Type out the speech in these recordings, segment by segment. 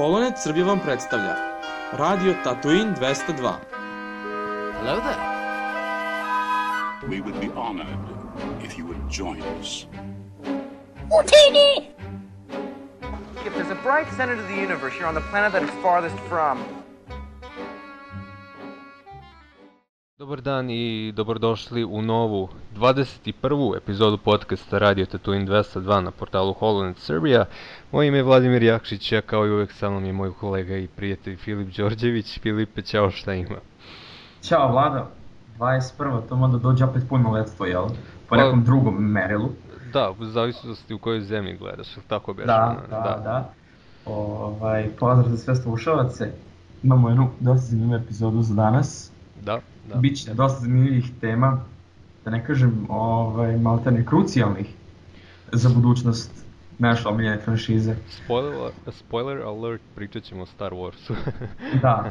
Holonet Srbija vam predstavlja Radio Tatooine 202. Hello there. We would be honored if you would join us. If there's a bright center to the universe, you're on the planet that it's farthest from. Dobar dan i dobrodošli u novu 21. epizodu podcasta Radio Tatooine 202 na portalu HoloNet Serbia. Moje ime je Vladimir Jakšić, a kao i uvek sa mnom je moj kolega i prijatelj Filip Đorđević. Filipe, ćao, šta ima? Ćao Vlada, 21. to onda dođe opet punoletstvo, jel? Po Pa- nekom drugom merilu. Da, u zavisnosti u kojoj zemlji gledaš, ili tako beše? Da, da, da. Ovaj, pozdrav za sve slušalce. Imamo jednu dosta zanimljivu epizodu za danas. Da, da. Biće dosta zanimljivih tema, da ne kažem ovaj, malte ne krucijalnih za budućnost naše omiljene franšize. Spoiler, spoiler alert, pričat ćemo o Star Warsu. Da.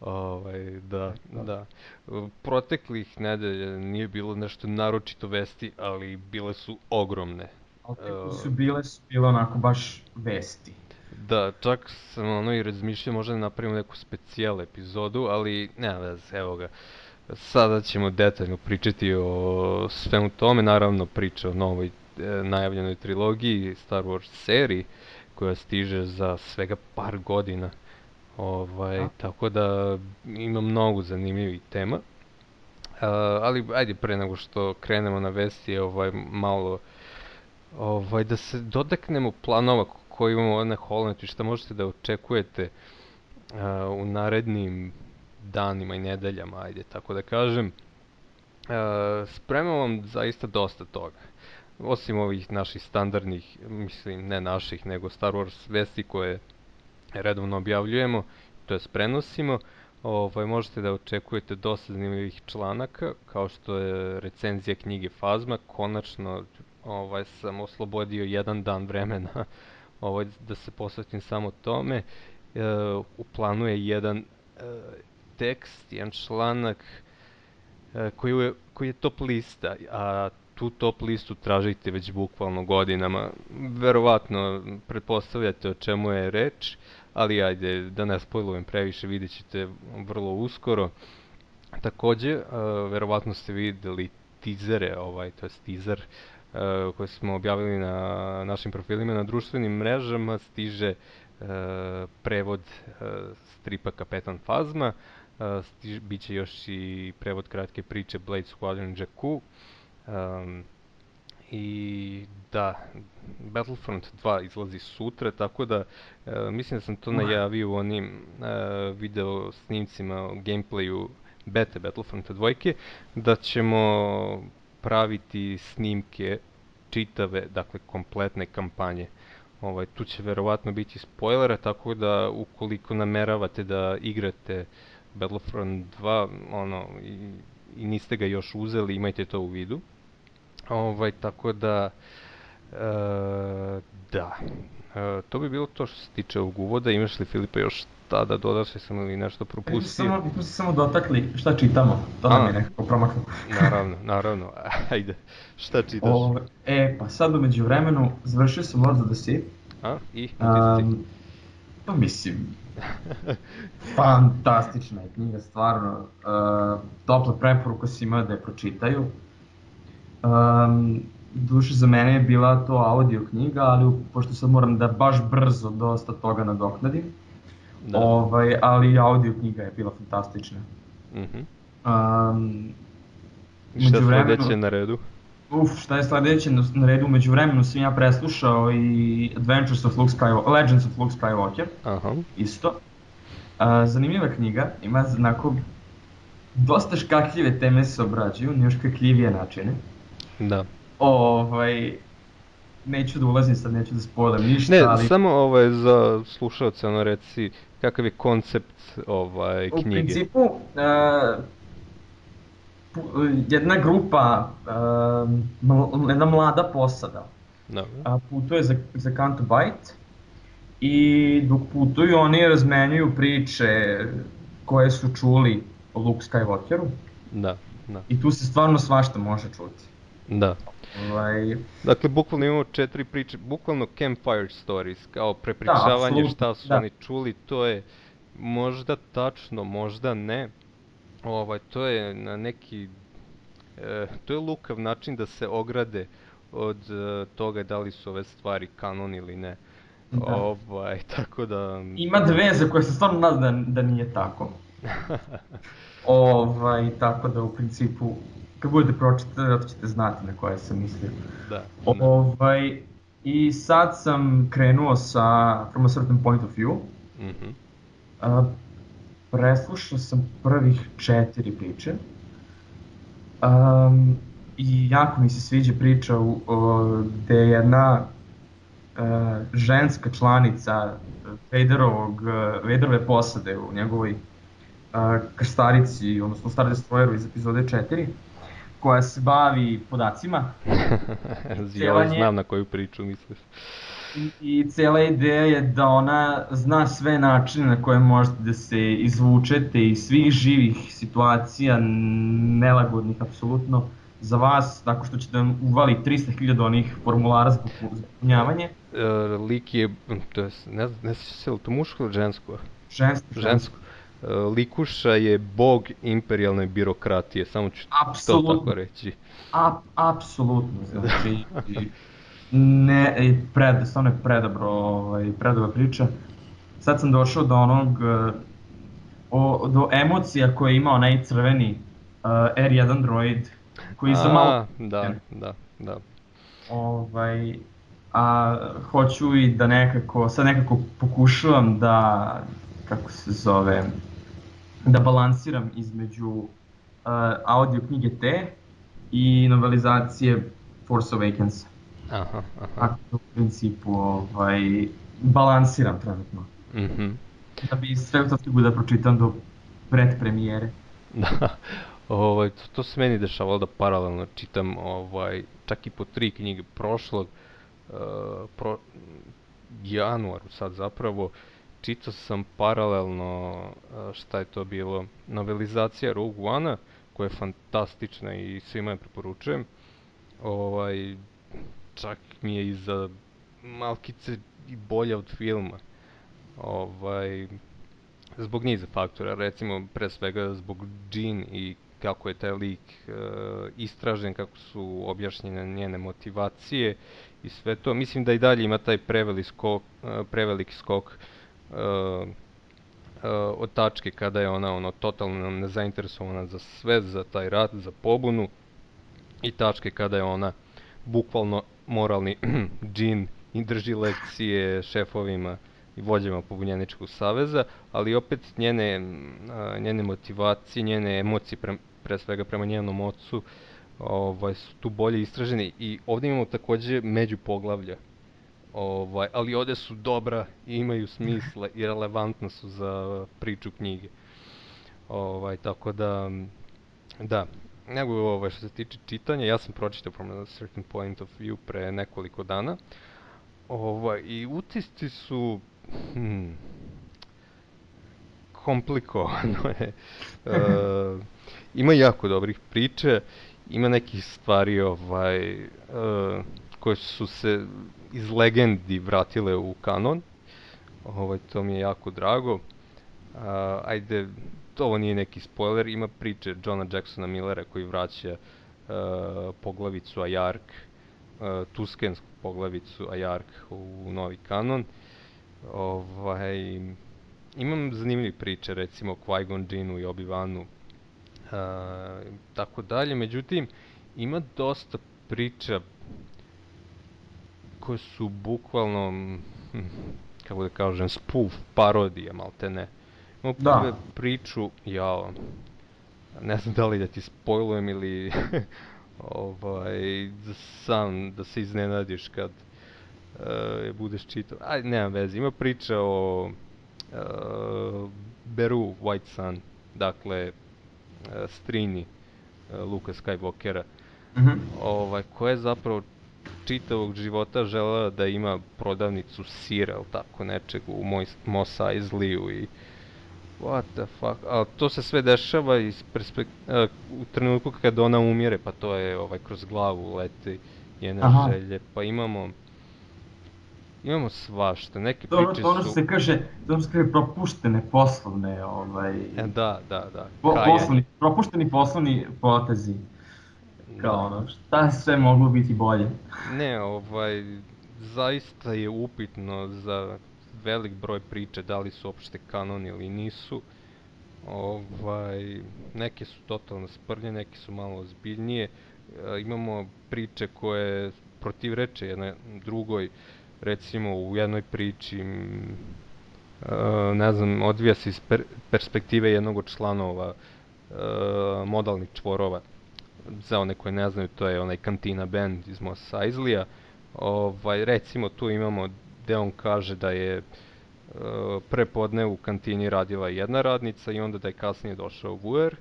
Ovaj, da, da. Proteklih nedelja nije bilo nešto naročito vesti, ali bile su ogromne. Ali su bile, su bile onako baš vesti. Da, čak sam ono i razmišljao možda da napravimo neku specijal epizodu, ali nema veze, evo ga. Sada ćemo detaljno pričati o svemu tome, naravno priča o novoj e, najavljenoj trilogiji Star Wars seriji koja stiže za svega par godina. Ovaj, Da. tako da ima mnogo zanimljivih tema. A, ali ajde pre nego što krenemo na vesti, ovaj malo ovaj da se dotaknemo planova k- koje imamo na Hollandu i šta možete da očekujete a, u narednim danima i nedeljama, ajde tako da kažem. A, spremamo vam zaista dosta toga. Osim ovih naših standardnih, mislim ne naših, nego Star Wars vesti koje redovno objavljujemo, to jest prenosimo, ovaj, možete da očekujete dosta zanimljivih članaka, kao što je recenzija knjige Fazma, konačno ovaj, sam oslobodio jedan dan vremena ovaj, da se posvetim samo tome. E, u planu je jedan e, tekst, jedan članak e, koji, je, koji je top lista, a tu top listu tražite već bukvalno godinama. Verovatno pretpostavljate o čemu je reč, ali ajde, da ne spojlujem previše, vidjet ćete vrlo uskoro. Takođe, uh, verovatno ste videli tizere, ovaj, to je teaser, uh, koji smo objavili na našim profilima na društvenim mrežama, stiže uh, prevod uh, stripa Kapetan Fazma, stiž, bit će još i prevod kratke priče Blade Squadron Jakku, um, i da, Battlefront 2 izlazi sutra, tako da e, mislim da sam to najavio u onim e, video snimcima o gameplayu bete Battlefronta 2, da ćemo praviti snimke čitave, dakle kompletne kampanje. Ovaj, tu će verovatno biti spoilera, tako da ukoliko nameravate da igrate Battlefront 2, ono, i, i niste ga još uzeli, imajte to u vidu. Ovaj, tako da, e, da, e, to bi bilo to što se tiče ovog uvoda. Imaš li Filipe još šta da dodaš, sam ili nešto propustio? samo, smo se samo dotakli šta čitamo, to nam je nekako promaklo. naravno, naravno, ajde, šta čitaš? Ove, e, pa sad umeđu vremenu završio sam Lord of the Sea. A, i, um, pa mislim, fantastična je knjiga, stvarno. Uh, topla preporuka svima da je pročitaju. Um, duše za mene je bila to audio knjiga, ali pošto sad moram da baš brzo dosta toga nadoknadim, da, ovaj, ali audio knjiga je bila fantastična. mhm. Um, Šta sledeće na redu? Uf, šta je sledeće na, redu, među vremenu sam ja preslušao i Adventures of Luke Skywalker, Legends of Luke Skywalker, Aha, isto. A, zanimljiva knjiga, ima znako dosta škakljive teme se obrađuju, na još kakljivije načine. da. Ovaj, neću da ulazim sad, neću da spoilam ništa, Ne, ali samo ovaj, za slušalce, ono reci, kakav je koncept ovaj, u knjige? principu uh, jedna grupa, uh, jedna mlada posada, Dobro. a, putuje za, za Canto Bight i dok putuju oni razmenjuju priče koje su čuli o Luke Skywalkeru Da, da. i tu se stvarno svašta može čuti. Da. Ovaj, Dakle, bukvalno imamo četiri priče, bukvalno campfire stories, kao prepričavanje apsolutno, šta su da. oni čuli, to je možda tačno, možda ne. Ovaj, to je na neki, e, to je lukav način da se ograde od e, toga da li su ove stvari kanon ili ne. Da. Ovaj, tako da... ima dve za koje se stvarno nadam da, da nije tako. Ovaj, tako da u principu, kad budete pročitali, zato ćete znati na koje sam mislio. da, da. Ovaj, I sad sam krenuo sa From a Certain Point of View. Mhm. A, preslušao sam prvih četiri priče. Um, I jako mi se sviđa priča u, o, gde je jedna uh, ženska članica Vaderovog, uh, Vaderove posade u njegovoj uh, krstarici, odnosno Star Destroyeru iz epizode 4, koja se bavi podacima ja znam na koju priču misliš. I, I cijela ideja je da ona zna sve načine na koje možete da se izvučete iz svih živih situacija, nelagodnih apsolutno, za vas, tako što ćete vam uvali 300.000 onih formulara za popu- za popunjavanje. E, lik je, to je, ne znam, ne sjećam se, to muško ili žensko? Žensko, Žensko. E, Likuša je bog imperijalne birokratije, samo ću to Apsolutno. tako reći. A, apsolutno, znači, ne, pred, stvarno je predobro, ovaj, predobra priča. Sad sam došao do onog, eh, o, do emocija koje ima onaj crveni uh, R1 droid, koji za malo, da, da, da. ovaj, a hoću i da nekako, sad nekako pokušavam da, kako se zove, da balansiram između uh, audio knjige te i novelizacije Force Awakens. Aha, aha. Tako da u principu ovaj, balansiram trenutno. Mhm. Da bi sve to stigao da pročitam do predpremijere. Da, ovaj, to, to se meni dešavalo da paralelno čitam ovaj, čak i po tri knjige prošlog, uh, pro, januaru sad zapravo, čitao sam paralelno, uh, šta je to bilo, novelizacija Rogue One-a, koja je fantastična i svima je preporučujem. Ovaj, čak mi je i za malkice i bolja od filma. Ovaj, zbog niza faktora, recimo pre svega zbog Jean i kako je taj lik e, istražen, kako su objašnjene njene motivacije i sve to. Mislim da i dalje ima taj preveli skok, e, preveliki skok e, e, od tačke kada je ona ono totalno nezainteresovana za sve, za taj rat, za pobunu i tačke kada je ona bukvalno moralni džin i drži lekcije šefovima i vođama pobunjeničkog saveza, ali opet njene, a, njene motivacije, njene emocije pre, pre svega prema njenom ocu ovaj, su tu bolje istražene i ovdje imamo takođe među poglavlja. Ovaj, ali ovdje su dobra i imaju smisla i relevantna su za priču knjige. Ovaj, tako da, da, nego ovaj, što se tiče čitanja, ja sam pročitao From a Certain Point of View pre nekoliko dana. Ovaj, I utisci su, hmm, komplikovano je. E, ima jako dobrih priče, ima nekih stvari ovaj, e, koje su se iz legendi vratile u kanon. Ovaj, to mi je jako drago. A, ajde, to ovo nije neki spoiler, ima priče Johna Jacksona Millera koji vraća e, poglavicu Ajark, e, Tuskensku poglavicu Ajark u novi kanon. Ovaj, imam zanimljive priče, recimo Qui-Gon Jinnu i Obi-Wanu, e, tako dalje, međutim, ima dosta priča koje su bukvalno, hm, kako da kažem, spoof, parodija, malte ne. Imamo Da. prve priču, jao, ne znam da li da ti spojlujem ili ovaj, sam da se iznenadiš kad uh, budeš čitao. Aj, nema veze, ima priča o uh, Beru White Sun, dakle uh, strini uh, Luka Skywalkera, Mhm. ovaj, koja je zapravo čitavog života želela da ima prodavnicu sira ili tako nečeg u Moj, Mos Eisliju i what the fuck, a to se sve dešava iz perspek... a, u trenutku kad ona umire, pa to je ovaj kroz glavu leti njene Aha. želje, pa imamo imamo svašta, neke To, priče to ono su... se kaže, to ono što se kaže propuštene poslovne, ovaj, E, da, da, da, po, poslovni, propušteni poslovni potezi. Kao ono, šta sve moglo biti bolje? Ne, ovaj, zaista je upitno za velik broj priče da li su opšte kanon ili nisu. Ovaj, neke su totalno sprnje, neke su malo ozbiljnije. E, imamo priče koje protivreče jedna drugoj, recimo u jednoj priči, m, e, ne znam, odvija se iz per, perspektive jednog od članova e, modalnih čvorova za one koji ne znaju, to je onaj Kantina band iz Mos Eislija. Ovaj, recimo tu imamo gde on kaže da je e, prepodne u kantini radila jedna radnica i onda da je kasnije došao Vuer.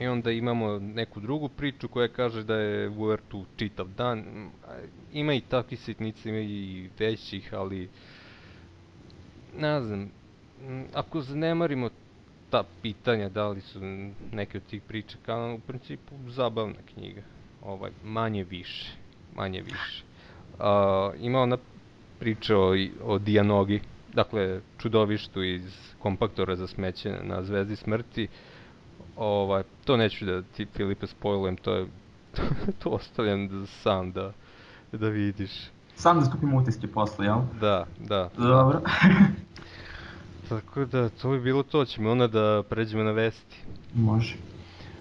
I onda imamo neku drugu priču koja kaže da je Vuer tu čitav dan. Ima i takvih sitnica, ima i većih, ali ne znam, ako zanemarimo ta pitanja da li su neke od tih priča kanon, u principu zabavna knjiga. Ovaj, manje više, manje više. A, ima ona priča o, o Dijanogi, dakle čudovištu iz kompaktora za smeće na Zvezdi smrti. Ovaj, to neću da ti Filipe spojlujem, to je to ostavljam da sam da, da vidiš. Sam da skupim utiske posle, jel? Da, da. Dobro. Tako da, to bi bilo to, ćemo onda da pređemo na vesti. Može.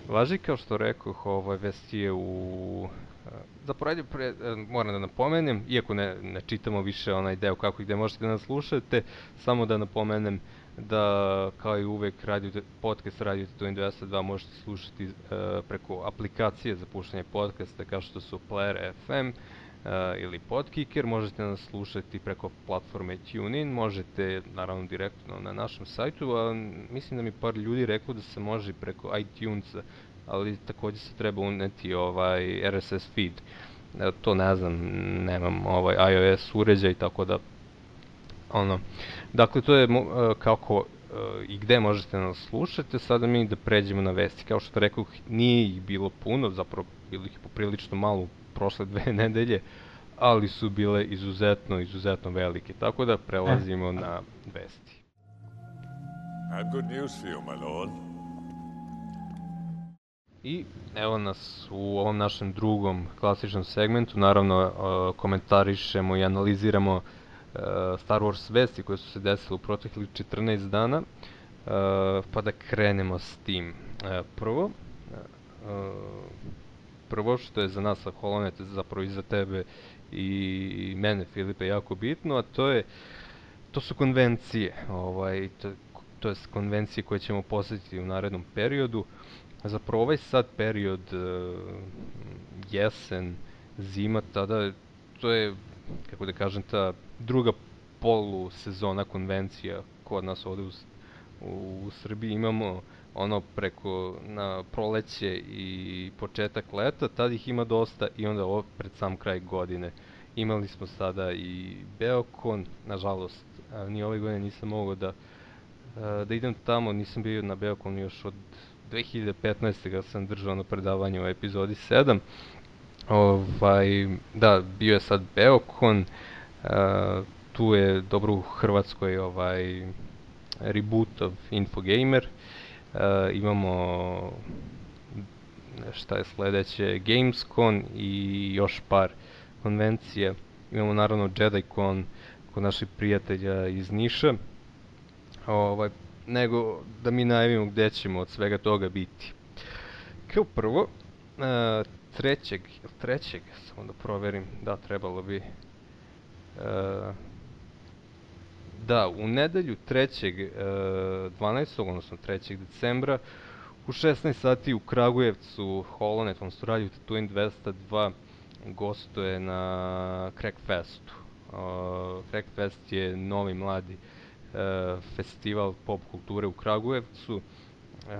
Važi kao što rekoh, ovaj vest je u... Zapravo, ajde, pre, e, moram da napomenem, iako ne, ne čitamo više onaj deo kako i gde možete da nas slušate, samo da napomenem da kao i uvek radio, podcast Radio Tatooine 202 možete slušati e, preko aplikacije za puštanje podcasta kao što su Player FM ili Podkicker, možete nas slušati preko platforme TuneIn, možete naravno direktno na našem sajtu, a mislim da mi par ljudi reklo da se može preko iTunesa, ali takođe se treba uneti ovaj RSS feed. E, to ne znam, nemam ovaj iOS uređaj, tako da ono. Dakle, to je mo- e, kako i gde možete nas slušati, sada mi da pređemo na vesti. Kao što rekao, nije ih bilo puno, zapravo bilo ih je poprilično malo u prošle dve nedelje, ali su bile izuzetno, izuzetno velike. Tako da prelazimo na vesti. I have good news for you, my lord. I evo nas u ovom našem drugom klasičnom segmentu, naravno e, komentarišemo i analiziramo e, Star Wars vesti koje su se desile u proteklih 14 dana, pa da krenemo s tim. Prvo, prvo što je za nas sa Holonet, zapravo i za tebe i mene Filipe jako bitno, a to je to su konvencije, ovaj, to, to jest konvencije koje ćemo posetiti u narednom periodu. Zapravo ovaj sad period, e, jesen, zima, tada to je, kako da kažem, ta druga polusezona konvencija kod nas ovde u, u, u Srbiji. Imamo ono preko na proleće i početak leta, tad ih ima dosta i onda ovo pred sam kraj godine. Imali smo sada i Beokon, nažalost, ni ove godine nisam mogao da da idem tamo, nisam bio na Beokonu još od 2015. ga sam držao na predavanju u epizodi 7. Ovaj, da, bio je sad Beokon, tu je dobro u Hrvatskoj ovaj reboot of Infogamer. E, imamo šta je sledeće, Gamescon i još par konvencija. Imamo naravno JediCon kod naših prijatelja iz Niša. Ovaj, nego da mi najavimo gde ćemo od svega toga biti. Kao prvo, e, trećeg, trećeg, samo da proverim, da trebalo bi, e, da, u nedelju 3. E, 12. odnosno 3. decembra u 16 sati u Kragujevcu Holonet, odnosno Radio Tatooine 202 gostuje na Crackfestu. Uh, Crackfest je novi mladi e, festival pop kulture u Kragujevcu. E,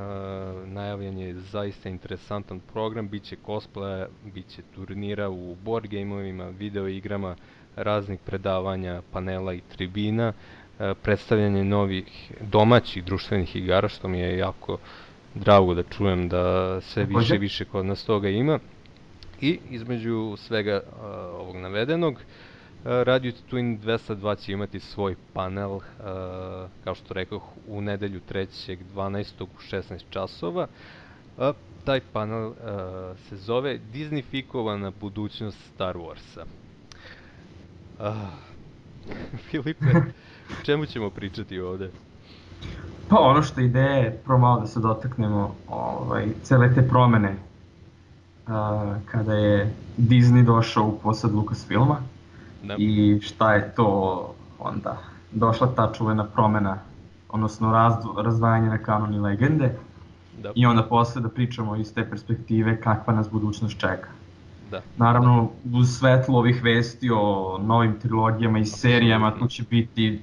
najavljen je zaista interesantan program, biće cosplaya, biće turnira u board gameovima, video igrama, raznih predavanja, panela i tribina. E, e, predstavljanje novih domaćih društvenih igara, što mi je jako drago da čujem da sve više i više kod nas toga ima. I između svega uh, ovog navedenog, uh, Radio Twin 202 će imati svoj panel, uh, kao što rekoh, u nedelju 3.12. u 16 časova. Taj panel se zove Disneyfikovana budućnost Star Warsa. Uh, Filipe, čemu ćemo pričati ovde? Pa ono što ideja je prvo malo da se dotaknemo ovaj, cele te promene a, kada je Disney došao u posad Lucasfilma Da. i šta je to onda došla ta čuvena promena odnosno razdvo, razdvajanje na kanon i legende Da, i onda posle da pričamo iz te perspektive kakva nas budućnost čeka. Da. Naravno, uz svetlo ovih vesti o novim trilogijama i serijama, tu će biti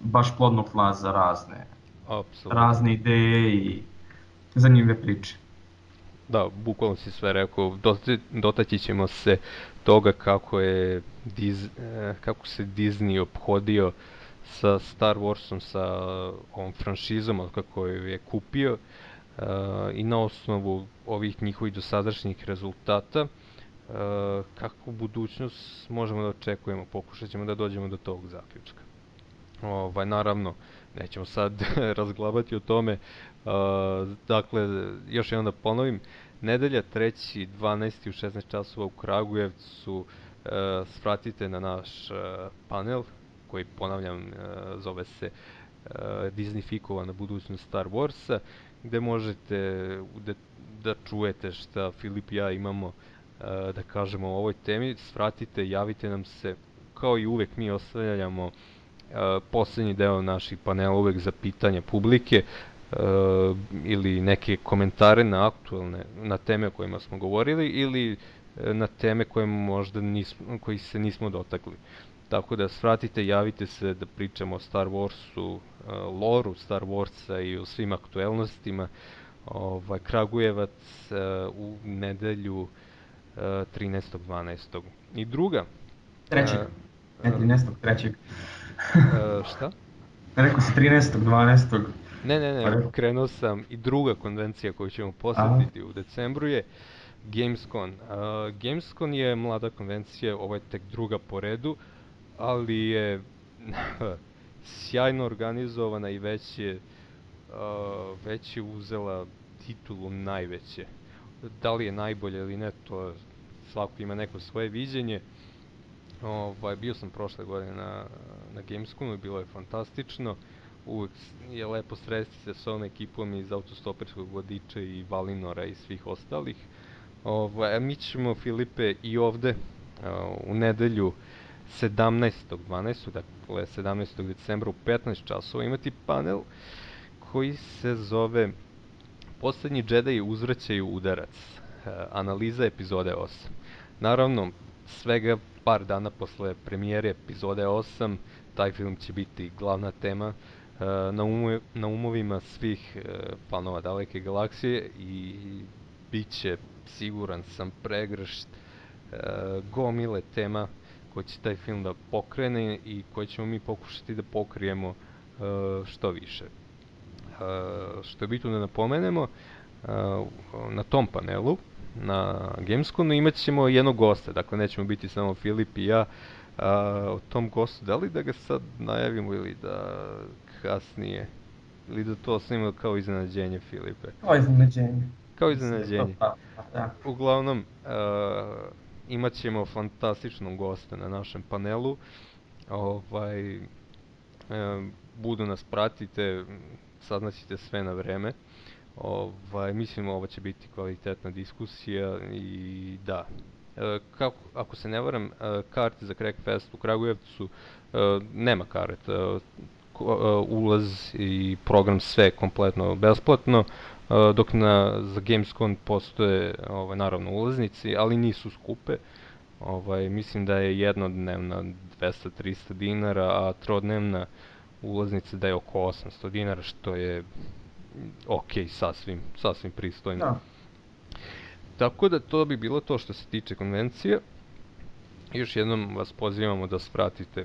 baš plodno tla za razne, Apsolutno. razne ideje i zanimljive priče. Da, bukvalno si sve rekao, Dota- dotaći ćemo se toga kako je Diz, e, kako se Disney obhodio sa Star Warsom, sa ovom franšizom od kako je kupio e, i na osnovu ovih njihovih dosadašnjih rezultata kakvu budućnost možemo da očekujemo, pokušat ćemo da dođemo do tog zaključka. Ovaj, naravno, nećemo sad razglabati o tome, Uh, dakle, još jednom da ponovim, nedelja 3. 12. u 16 časova u Kragujevcu, uh, svratite na naš panel, koji ponavljam, zove se Disneyfikovana budućnost Star Warsa, gde možete da, da čujete šta Filip i ja imamo da kažemo o ovoj temi, svratite, javite nam se, kao i uvek mi ostavljamo uh, poslednji deo naših panela uvek za pitanje publike, uh, ili neke komentare na aktualne, na teme o kojima smo govorili ili e, na teme koje možda nismo, koji se nismo dotakli. Tako da svratite, javite se da pričamo o Star Warsu, loru Star Warsa i o svim aktuelnostima. Ovaj, Kragujevac u nedelju 13.12. I druga, Trećeg, E, ne 13. trećeg. uh, šta? Rekao si 13. 12. Ne, ne, Pa ne, rekao. krenuo sam i druga konvencija koju ćemo posetiti u decembru je Gamescon. Uh, Gamescon je mlada konvencija, ovo je tek druga po redu, ali je sjajno organizovana i već je, uh, već je uzela titulu najveće. Da li je najbolje ili ne, to svako ima neko svoje viđenje. Ovaj, bio sam prošle godine na, na Gamescomu i bilo je fantastično. Uvek s- je lepo sresti se s ovom ekipom iz autostoperskog vodiča i Valinora i svih ostalih. Ovaj, a mi ćemo, Filipe, i ovde a, u nedelju 17.12. dakle 17. decembra u 15 časova imati panel koji se zove Poslednji Jedi uzvraćaju udarac. E, analiza epizode 8. Naravno, svega par dana posle premijere epizode 8, taj film će biti glavna tema e, na, umu, na umovima svih fanova daleke galaksije i bit će, siguran sam, pregršt gomile tema koje će taj film da pokrene i koje ćemo mi pokušati da pokrijemo što više. Što je bitno da napomenemo, na tom panelu, na Gamesconu, imat ćemo jednog gosta, dakle nećemo biti samo Filip i ja, uh, o tom gostu, da li da ga sad najavimo ili da kasnije, ili da to snimamo kao iznenađenje Filipe? Kao iznenađenje. Kao iznenađenje. Pa, pa, da. Uglavnom, uh, imat ćemo fantastičnog gosta na našem panelu. Ovaj, um, budu nas pratite, saznaćete sve na vreme. Ovaj, mislim ovo će biti kvalitetna diskusija i da. E, kako, ako se ne varam, e, karte za Crackfest u Kragujevcu e, nema kareta. E, ulaz i program sve kompletno besplatno, e, dok na, za Gamescom postoje ovaj, naravno ulaznici, ali nisu skupe. Ovaj, mislim da je jednodnevna 200-300 dinara, a trodnevna ulaznica da je oko 800 dinara, što je ok, sasvim, sasvim pristojno. Da. Tako da to bi bilo to što se tiče konvencije. Još jednom vas pozivamo da spratite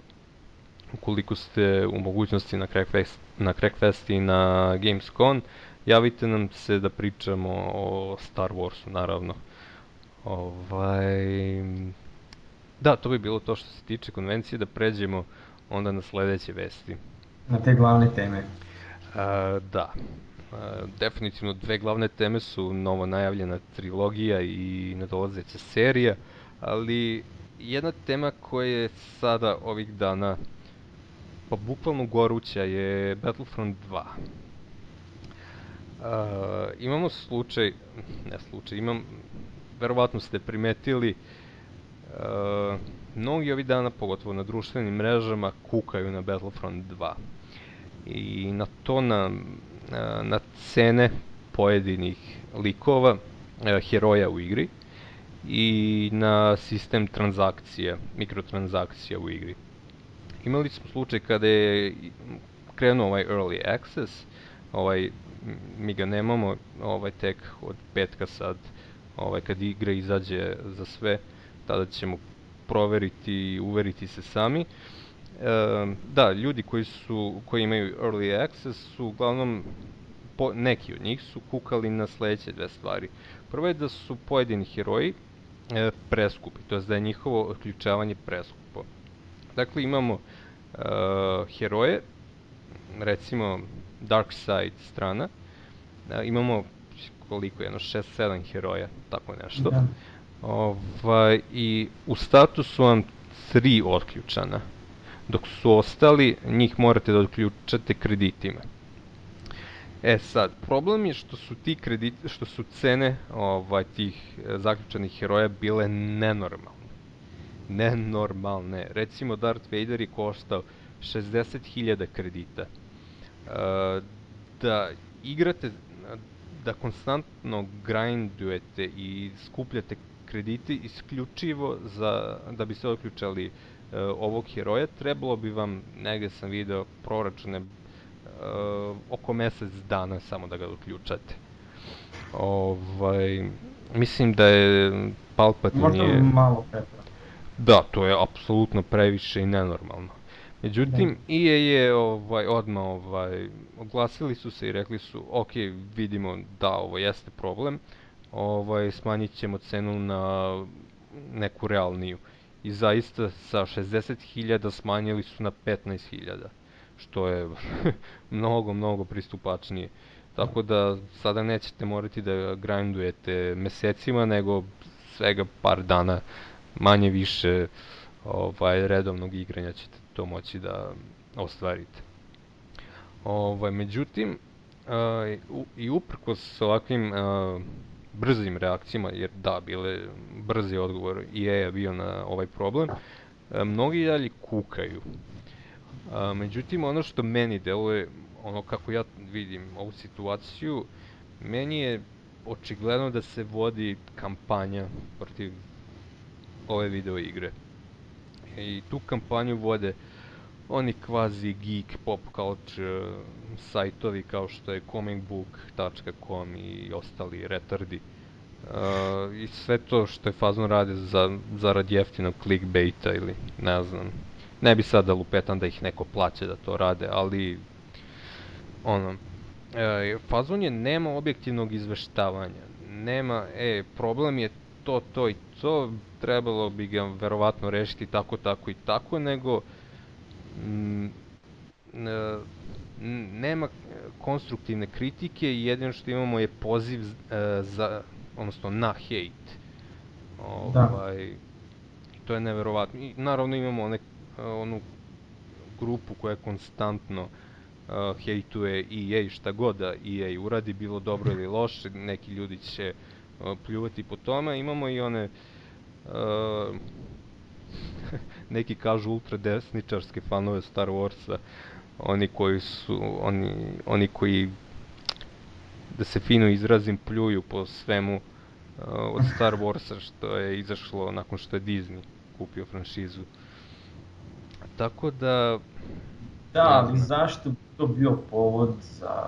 ukoliko ste u mogućnosti na Crackfest, na Crackfest i na Gamescom, javite nam se da pričamo o Star Warsu, naravno. Ovaj... Da, to bi bilo to što se tiče konvencije, da pređemo onda na sledeće vesti. Na te glavne teme. A, da. A, definitivno dve glavne teme su novo najavljena trilogija i nadolazeća serija, ali jedna tema koja je sada ovih dana pa bukvalno goruća je Battlefront 2. Uh, imamo slučaj, ne slučaj, imam, verovatno ste primetili, uh, mnogi ovih dana, pogotovo na društvenim mrežama, kukaju na Battlefront 2. I na to na, na cene pojedinih likova, uh, heroja u igri, i na sistem transakcija, mikrotransakcija u igri. Imali smo slučaj kada je krenuo ovaj early access, ovaj mi ga nemamo ovaj tek od petka sad ovaj kad igra izađe za sve tada ćemo proveriti i uveriti se sami e, da ljudi koji su koji imaju early access su uglavnom po, neki od njih su kukali na sledeće dve stvari prvo je da su pojedini heroji e, preskupi to je da je njihovo otključavanje preskupo dakle imamo e, heroje recimo Dark Side strana. E, imamo koliko, jedno 6-7 heroja, tako nešto. Da. Ovaj, I u statusu vam tri otključana, dok su ostali, njih morate da otključate kreditima. E sad, problem je što su ti krediti, što su cene ovaj, tih e, zaključanih heroja bile nenormalne. Nenormalne. Recimo Darth Vader je koštao 60.000 kredita da igrate, da konstantno grindujete i skupljate kredite isključivo za, da bi se otključali uh, ovog heroja, trebalo bi vam, negde sam video, proračune uh, oko mesec dana samo da ga otključate. Ovaj, mislim da je Palpatine Možda je... malo pretra. Da, to je apsolutno previše i nenormalno. Međutim, da. EA je ovaj, odmah ovaj, oglasili su se i rekli su, ok, vidimo da ovo jeste problem, ovaj, smanjit ćemo cenu na neku realniju. I zaista sa 60.000 smanjili su na 15.000, što je mnogo, mnogo pristupačnije. Tako da sada nećete morati da grindujete mesecima, nego svega par dana manje više ovaj, redovnog igranja ćete to moći da ostvarite. Ovaj, međutim, uh, i uprkos ovakvim uh, brzim reakcijama, jer da, bile brzi odgovor i je bio na ovaj problem, uh, mnogi dalje kukaju. Uh, međutim, ono što meni deluje, ono kako ja vidim ovu situaciju, meni je očigledno da se vodi kampanja protiv ove video igre. I tu kampanju vode oni kvazi geek pop culture sajtovi kao što je comicbook.com i ostali retardi. Uh, I sve to što je fazon radi za, zarad jeftinog clickbaita ili ne znam. Ne bi sad da lupetam da ih neko plaće da to rade, ali ono, e, fazon je nema objektivnog izveštavanja. Nema, e, problem je to, to i to, trebalo bi ga verovatno rešiti tako, tako i tako, nego nema konstruktivne kritike i jedino što imamo je poziv uh, za, odnosno na hejt. Da. Ovaj, to je neverovatno. I naravno imamo one, onu grupu koja konstantno uh, hejtuje EA šta god da EA uradi, bilo dobro ili loše, neki ljudi će uh, pljuvati po tome. Imamo i one uh, neki kažu ultra desničarske fanove Star Warsa, oni koji su, oni, oni koji, da se fino izrazim, pljuju po svemu uh, od Star Warsa što je izašlo nakon što je Disney kupio franšizu. Tako da... Da, ali zašto bi to bio povod za,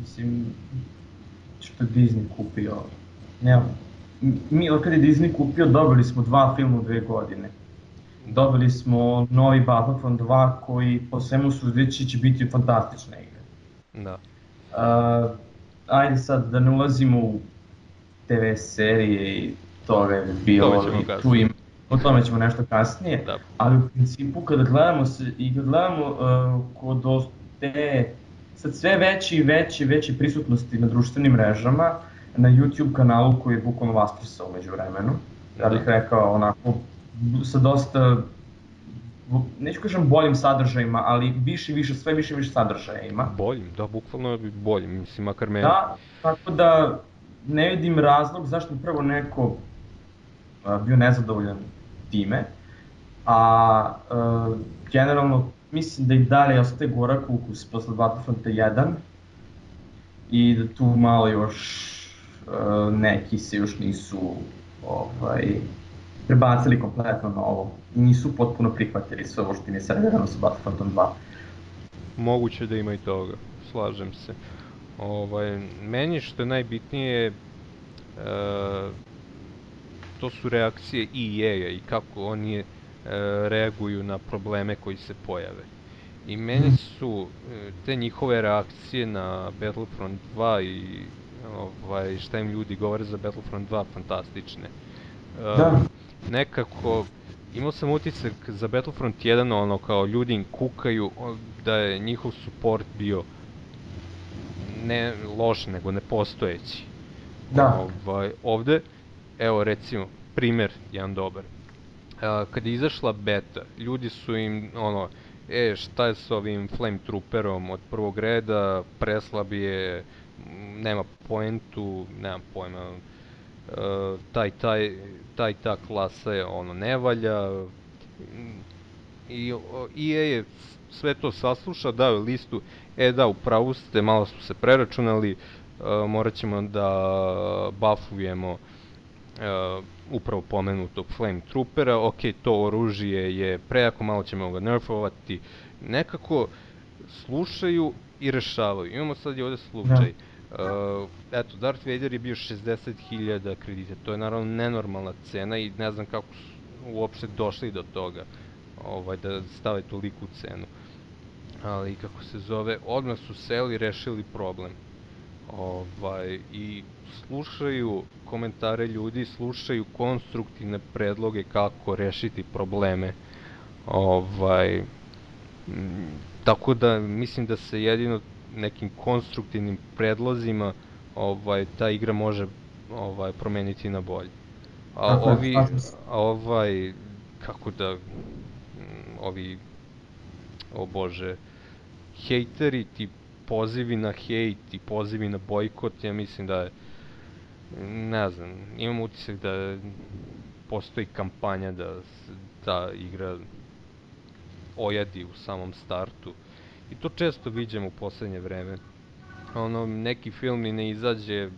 mislim, što je Disney kupio, nema, mi od kada je Disney kupio dobili smo dva filma u dve godine dobili smo novi Battlefront 2 koji po svemu sudeći će biti fantastična igra. Da. Uh, ajde sad da ne ulazimo u TV serije i toga je bilo i tu im, o tome ćemo nešto kasnije, Da. ali u principu kada gledamo se i kada gledamo uh, kod te sad sve veće i veće i veće prisutnosti na društvenim mrežama, na YouTube kanalu koji je bukvalno vaskrsao umeđu vremenu, ja bih Da. rekao onako sa dosta neću kažem boljim sadržajima, ali više i više, sve više i više sadržaja ima. Boljim, da, bukvalno boljim, mislim, makar meni. Da, tako da ne vidim razlog zašto bi prvo neko a, bio nezadovoljan time, a, a generalno mislim da i dalje ostaje gorak ukus posle Battlefronta 1 i da tu malo još a, neki se još nisu ovaj, prebacili kompletno na ovo i nisu potpuno prihvatili sve ovo što im je servirano sa Battlefrontom 2. Moguće da ima i toga, slažem se. Ovaj, meni što je najbitnije, e, to su reakcije EA-a i kako oni e, reaguju na probleme koji se pojave. I meni su e, te njihove reakcije na Battlefront 2 i ovaj, šta im ljudi govore za Battlefront 2 fantastične. E, Da. Nekako, imao sam utisak za Battlefront 1 ono kao ljudi im kukaju da je njihov support bio ne loš nego nepostojeći. Da. Ovaj, ovde, evo recimo, primer jedan dobar. A, kad je izašla beta, ljudi su im ono, e šta je s ovim flame trooperom od prvog reda, preslab je, nema poentu, nemam pojma, taj, taj, taj ta klasa je ono ne valja i EA je sve to sasluša, dao listu, e da, u pravu ste, malo smo se preračunali, e, morat ćemo da buffujemo e, upravo pomenutog Flame Troopera, ok, to oružje je prejako, malo ćemo ga nerfovati, nekako slušaju i rešavaju. Imamo sad i ovde slučaj. Uh, eto, Darth Vader je bio 60.000 kredita, to je naravno nenormalna cena i ne znam kako su uopšte došli do toga, ovaj, da stave toliku cenu. Ali, kako se zove, odmah su seli i rešili problem. Ovaj, I slušaju komentare ljudi, slušaju konstruktivne predloge kako rešiti probleme. Ovaj, mm, tako da mislim da se jedino nekim konstruktivnim predlozima ovaj ta igra može ovaj promeniti na bolje. A Tako je, ovi se. a ovaj kako da ovi o bože hejteri ti pozivi na hejt i pozivi na bojkot ja mislim da je ne znam imam utisak da postoji kampanja da ta igra ojadi u samom startu i to često viđamo u poslednje vreme ono neki film i ne izađe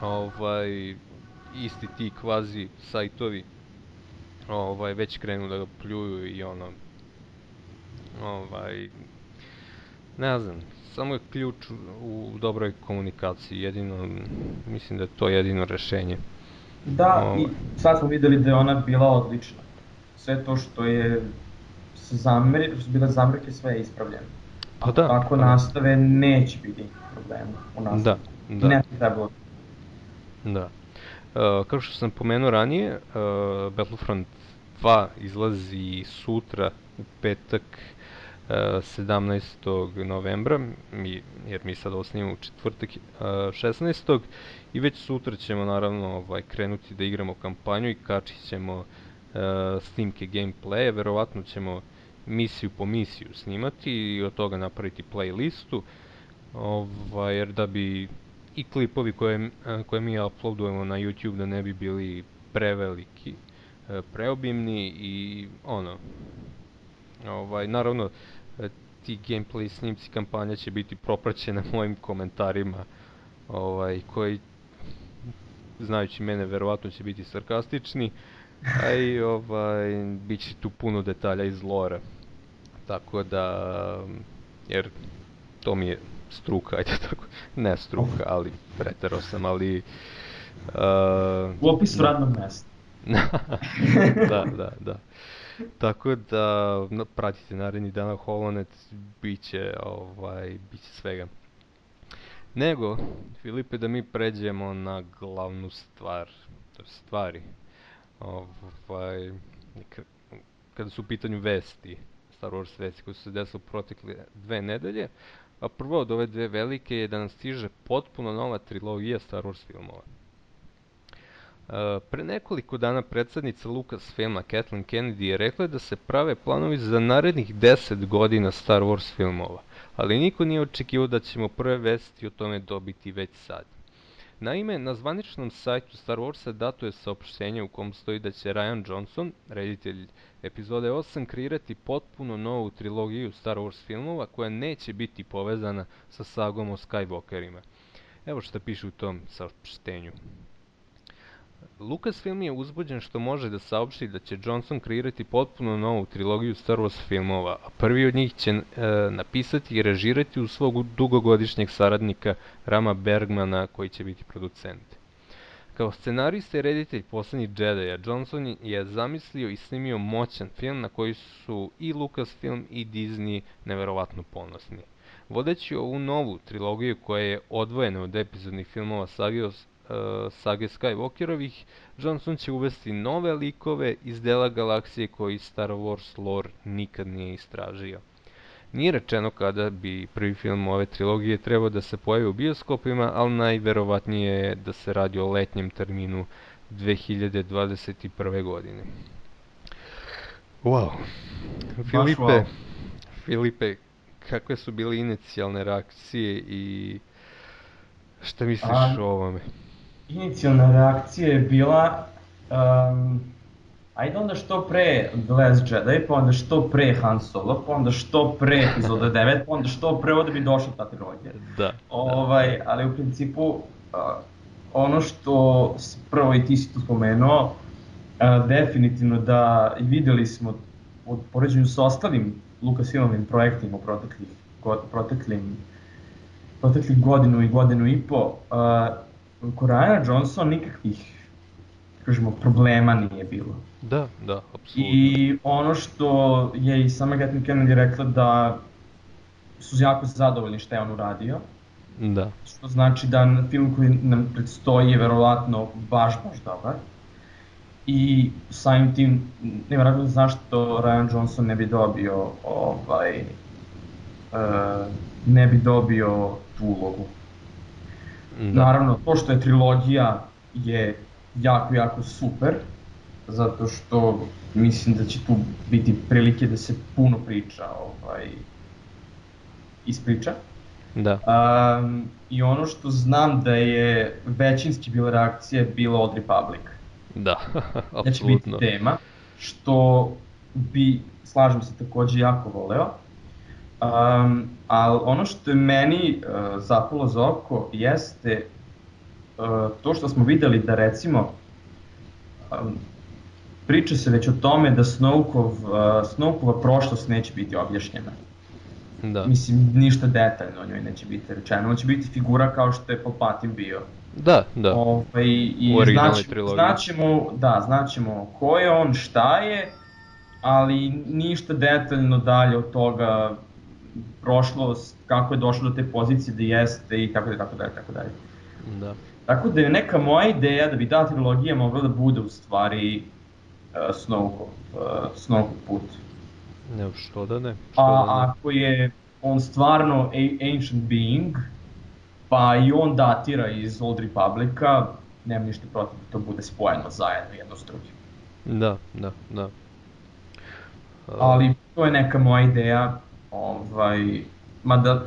ovaj isti ti kvazi sajtovi ovaj već krenu da ga pljuju i ono ovaj ne znam samo je ključ u, u dobroj komunikaciji jedino mislim da je to jedino rešenje Da, Ovaj. i sad smo videli da je ona bila odlična. Sve to što je se zameri, što su bile zamerke, sve je ispravljeno. Pa da, Ako pa da. nastave, neće biti problema u nastavi. da da Ne trebalo. Da. Uh, kao što sam pomenuo ranije, uh, Battlefront 2 izlazi sutra u petak uh, 17. novembra, mi, jer mi sad ovo snimamo u četvrtak uh, 16. I već sutra ćemo naravno ovaj, krenuti da igramo kampanju i kačit ćemo uh, snimke gameplaya, verovatno ćemo misiju po misiju snimati i od toga napraviti playlistu, ovaj, jer da bi i klipovi koje, e, koje mi uploadujemo na YouTube da ne bi bili preveliki, e, preobimni i ono, ovaj, naravno e, ti gameplay snimci kampanja će biti propraćene mojim komentarima ovaj, koji znajući mene verovatno će biti sarkastični a i ovaj, bit će tu puno detalja iz lora tako da jer to mi je struka, ajde tako, ne struka, ali preterao sam, ali... Uh, U opisu radnog mesta. da, da, da. Tako da, no, pratite naredni dana Holonet, bit će, ovaj, bit će svega. Nego, Filipe, da mi pređemo na glavnu stvar, to je stvari. Ovaj, kada su u pitanju vesti, Star Wars vesti koje su se desile protekle dve nedelje, a prvo od ove dve velike je da nam stiže potpuno nova trilogija Star Wars filmova. E, pre nekoliko dana predsednica Lucasfilma Kathleen Kennedy je rekla da se prave planovi za narednih 10 godina Star Wars filmova, ali niko nije očekivao da ćemo prve vesti o tome dobiti već sad. Naime, na zvaničnom sajtu Star Warsa dato je saopštenje u kom stoji da će Ryan Johnson, reditelj epizode 8, kreirati potpuno novu trilogiju Star Wars filmova koja neće biti povezana sa sagom o Skywalkerima. Evo šta piše u tom saopštenju. Lucasfilm je uzbuđen što može da saopšti da će Johnson kreirati potpuno novu trilogiju Star Wars filmova, a prvi od njih će e, napisati i režirati u svog dugogodišnjeg saradnika Rama Bergmana koji će biti producent. Kao scenarista i reditelj poslednjih Jedi-a, Johnson je zamislio i snimio moćan film na koji su i Lucasfilm i Disney neverovatno ponosni. Vodeći ovu novu trilogiju koja je odvojena od epizodnih filmova sage sage Skywalkerovih, Johnson će uvesti nove likove iz dela galaksije koji Star Wars lore nikad nije istražio. Nije rečeno kada bi prvi film ove trilogije trebao da se pojavi u bioskopima, ali najverovatnije je da se radi o letnjem terminu 2021. godine. Wow. Filipe, wow. Filipe, kakve su bile inicijalne reakcije i šta misliš A, o ovome? Inicijalna reakcija je bila um, ajde onda što pre The Last Jedi, pa onda što pre Han Solo, pa onda što pre epizoda 9, pa onda što pre ovde bi došla ta trilogija. Da. Ovaj, ali u principu uh, ono što prvo i ti si tu spomenuo, uh, definitivno da videli smo od poređenju sa ostalim Lucasfilmovim projektima u proteklih, god, proteklim, proteklih godinu i godinu i po, uh, kod Ryana Johnson nikakvih kažemo, problema nije bilo. Da, da, apsolutno. I ono što je i sama Kathleen Kennedy rekla da su jako zadovoljni što je on uradio. Da. Što znači da film koji nam predstoji je verovatno baš, baš dobar. I samim tim, nema razloga zašto Ryan Johnson ne bi dobio ovaj, uh, ne bi dobio tu ulogu. Da. Naravno, to što je trilogija je jako, jako super, zato što mislim da će tu biti prilike da se puno priča ovaj, ispriča. Da. Um, I ono što znam da je većinski bila reakcija je bila od Republic. Da, Da će biti apsolutno. tema, što bi, slažem se, takođe jako voleo. Um, ali ono što je meni uh, zapalo za oko jeste uh, to što smo videli da recimo um, priča se već o tome da Snowkov, uh, Snowkova prošlost neće biti objašnjena. Da. Mislim, ništa detaljno o njoj neće biti rečeno. On će biti figura kao što je Palpatine bio. Da, da. Ovaj, I U originalnoj znači, trilogiji. znaćemo, da, znaćemo ko je on, šta je, ali ništa detaljno dalje od toga prošlost, kako je došlo do te pozicije da jeste i tako dalje, tako dalje, tako dalje. Da. Tako da je neka moja ideja da bi ta trilogija mogla da bude u stvari uh, Snowkov, uh, Snowkov put. Ne, što da ne, što A da ne. ako je on stvarno a- ancient being, pa i on datira iz Old Republica, nemam ništa protiv da to bude spojeno zajedno jedno s drugim. Da, da, da. Ali to je neka moja ideja, ovaj, mada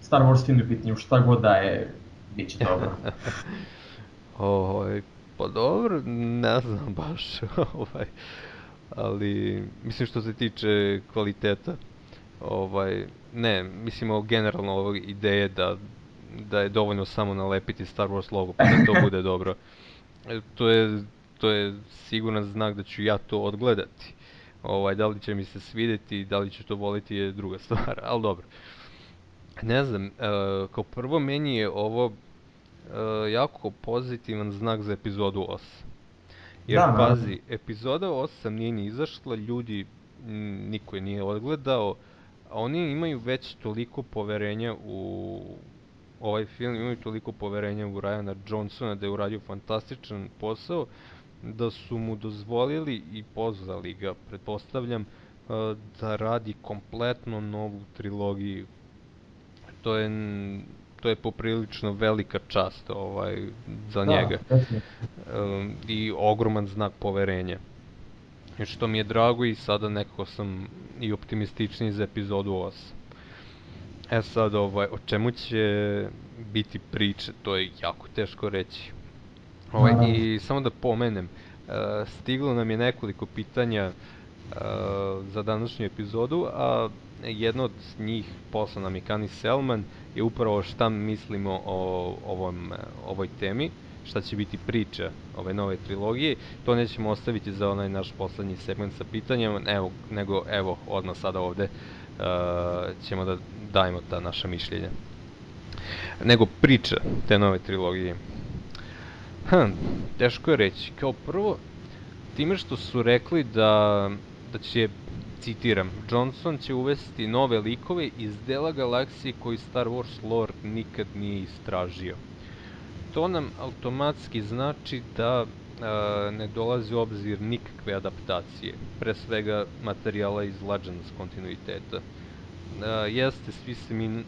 Star Wars film je u pitanju šta god da je, bit će dobro. Ovaj, pa dobro, ne znam baš, ovaj, ali mislim što se tiče kvaliteta, ovaj, ne, mislim o generalno ovo ideje da, da je dovoljno samo nalepiti Star Wars logo pa da to bude dobro. E, To je, to je siguran znak da ću ja to odgledati. Ovaj, da li će mi se svideti, da li ću to voliti je druga stvar, ali dobro. Ne znam, e, kao prvo meni je ovo e, jako pozitivan znak za epizodu 8. Jer Da, pazi, epizoda 8 nije ni izašla, ljudi, m, niko je nije odgledao, a oni imaju već toliko poverenja u ovaj film, imaju toliko poverenja u Ryana Johnsona da je uradio fantastičan posao, da su mu dozvolili i pozvali ga, pretpostavljam, uh, da radi kompletno novu trilogiju. To je, to je poprilično velika čast ovaj, za njega Da, definitivno. um, i ogroman znak poverenja. I što mi je drago i sada nekako sam i optimističniji za epizodu 8. E sad, ovaj, o čemu će biti priče, to je jako teško reći. Ovaj. I samo da pomenem, uh, stiglo nam je nekoliko pitanja uh, za današnju epizodu, a jedno od njih posla nam je Kani Selman je upravo šta mislimo o ovom, ovoj temi, šta će biti priča ove nove trilogije. To nećemo ostaviti za onaj naš poslednji segment sa pitanjem, evo, nego evo odmah sada ovde uh, ćemo da dajemo ta naša mišljenja. Nego priča te nove trilogije. Hm, teško je reći. Kao prvo, time što su rekli da, da će, citiram, Johnson će uvesti nove likove iz dela galaksije koji Star Wars lore nikad nije istražio. To nam automatski znači da a, ne dolazi u obzir nikakve adaptacije, pre svega materijala iz Legends kontinuiteta. A, jeste, svi, se mi,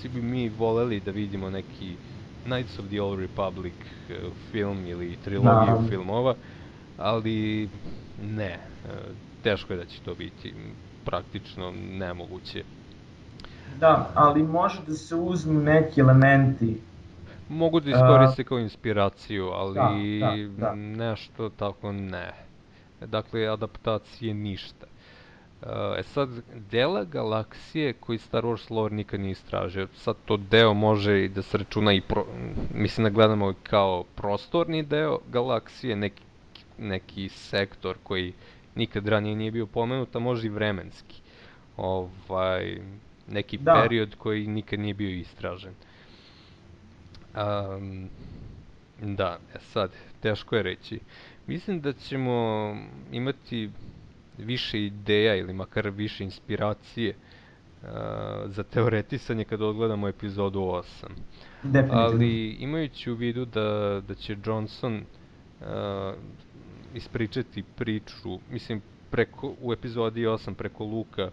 svi bi mi voleli da vidimo neki Knights of the Old Republic e, film ili trilogiju Naravno. filmova, ali ne, e, teško je da će to biti praktično nemoguće. Da, ali može da se uzmu neki elementi Mogu da A- iskoriste kao inspiraciju, ali Da, da, da. nešto tako ne. Dakle, adaptacije ništa. E sad, dela galaksije koji Star Wars lore nikad nije istražio. Sad to deo može i da se računa i pro, mislim da gledamo kao prostorni deo galaksije, neki, neki sektor koji nikad ranije nije bio pomenut, a može i vremenski. Ovaj, neki Da. period koji nikad nije bio istražen. Um, da, e sad, teško je reći. Mislim da ćemo imati više ideja ili makar više inspiracije uh, za teoretisanje kad odgledamo epizodu 8. definitivno. Ali imajući u vidu da, da će Johnson uh, ispričati priču, mislim preko, u epizodi 8 preko Luka uh,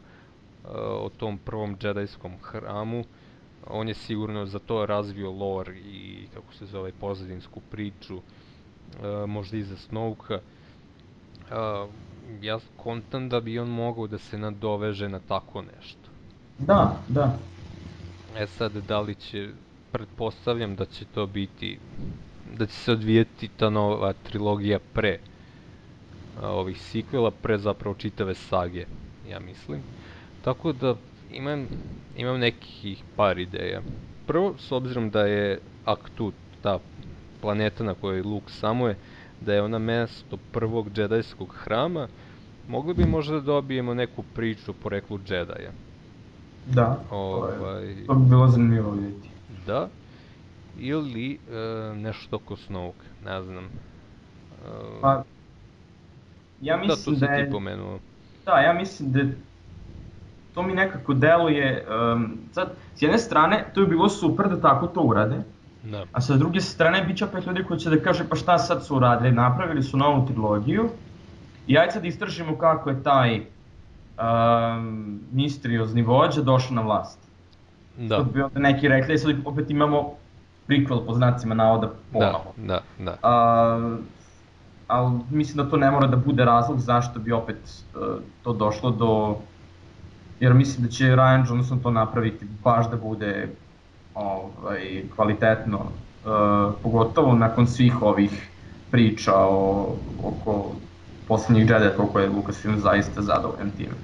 o tom prvom džedajskom hramu, on je sigurno za to razvio lore i kako se zove pozadinsku priču, uh, možda i za Snowka. Uh, ja kontam da bi on mogao da se nadoveže na tako nešto. Da, da. E sad, da li će, pretpostavljam da će to biti, da će se odvijeti ta nova trilogija pre a, ovih sikvela, pre zapravo čitave sage, ja mislim. Tako da imam, imam nekih par ideja. Prvo, s obzirom da je Aktu, ta planeta na kojoj Luke samuje, da je ona mesto prvog džedajskog hrama, mogli bi možda da dobijemo neku priču o poreklu džedaja. Da, Ovaj, to bi bilo zanimljivo vidjeti. da, ili e, nešto oko Snoke, ne znam. E, Pa, ja da, to mislim da, ti je, pomenuo. da, ja mislim da to mi nekako deluje, um, sad, s jedne strane, to je bilo super da tako to urade, Da. a sa druge strane, bit će opet ljudi koji će da kaže, pa šta sad su uradili, napravili su novu trilogiju, i ajde sad istražimo kako je taj um, misteriozni vođa došao na vlast. Da, Što bi onda neki rekli, sad opet imamo prequel po znacima navoda da, ponovo. da, da. A, ali mislim da to ne mora da bude razlog zašto bi opet uh, to došlo do... Jer mislim da će Ryan Johnson to napraviti baš da bude ovaj, kvalitetno, uh, pogotovo nakon svih ovih priča o, oko poslednjih Jedi, koliko je Lucasfilm zaista zadovoljan time.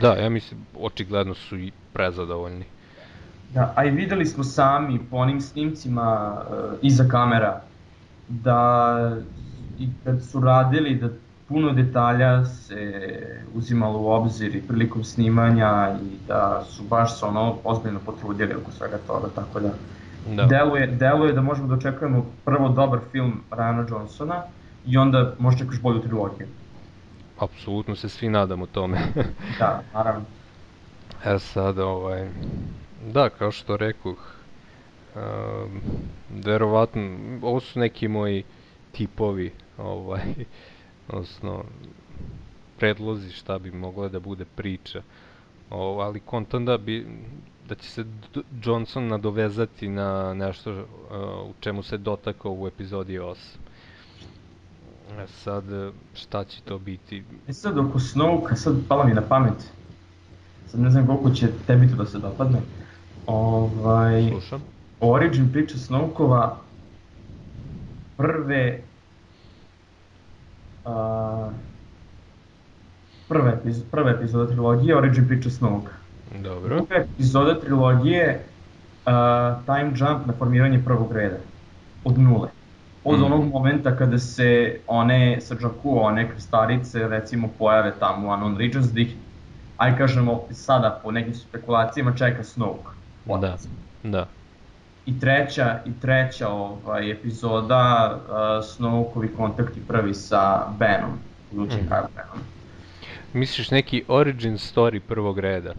Da, ja mislim, očigledno su i prezadovoljni. Da, a i videli smo sami po onim snimcima uh, iza kamera da i kad su radili da puno detalja se uzimalo u obzir i prilikom snimanja i da su baš se ono ozbiljno potrudili oko svega toga, tako da, Da, deluje, deluje da možemo da očekujemo prvo dobar film Ryana Johnsona, i onda možda čekaš bolju trilogiju. Apsolutno se svi nadamo tome. Da, naravno. E sad, ovaj, da, kao što rekoh, um, verovatno, ovo su neki moji tipovi, ovaj, odnosno, predlozi šta bi mogla da bude priča. O, ali kontam da bi, da će se D Johnson nadovezati na nešto uh, u čemu se dotakao u epizodi 8. E sad, šta će to biti? E sad oko Snowka, sad pala mi na pamet, sad ne znam koliko će tebi to da se dopadne. Ovaj, Slušam. Origin priča Snowkova prve a, prve, epiz, prve epizode trilogije Origin priča Snowka. Dobro. Druga epizoda trilogije a, Time Jump na formiranje prvog reda. Od nule. Od Mhm. onog momenta kada se one sa Jakku, one krstarice recimo pojave tamo u Unknown Regions, da ih, aj kažemo sada po nekim spekulacijama čeka Snoke. Da, da. I treća, i treća ovaj, epizoda uh, Snokeovi kontakti prvi sa Benom, budućim Mhm. Kylo Benom. Misliš neki origin story prvog reda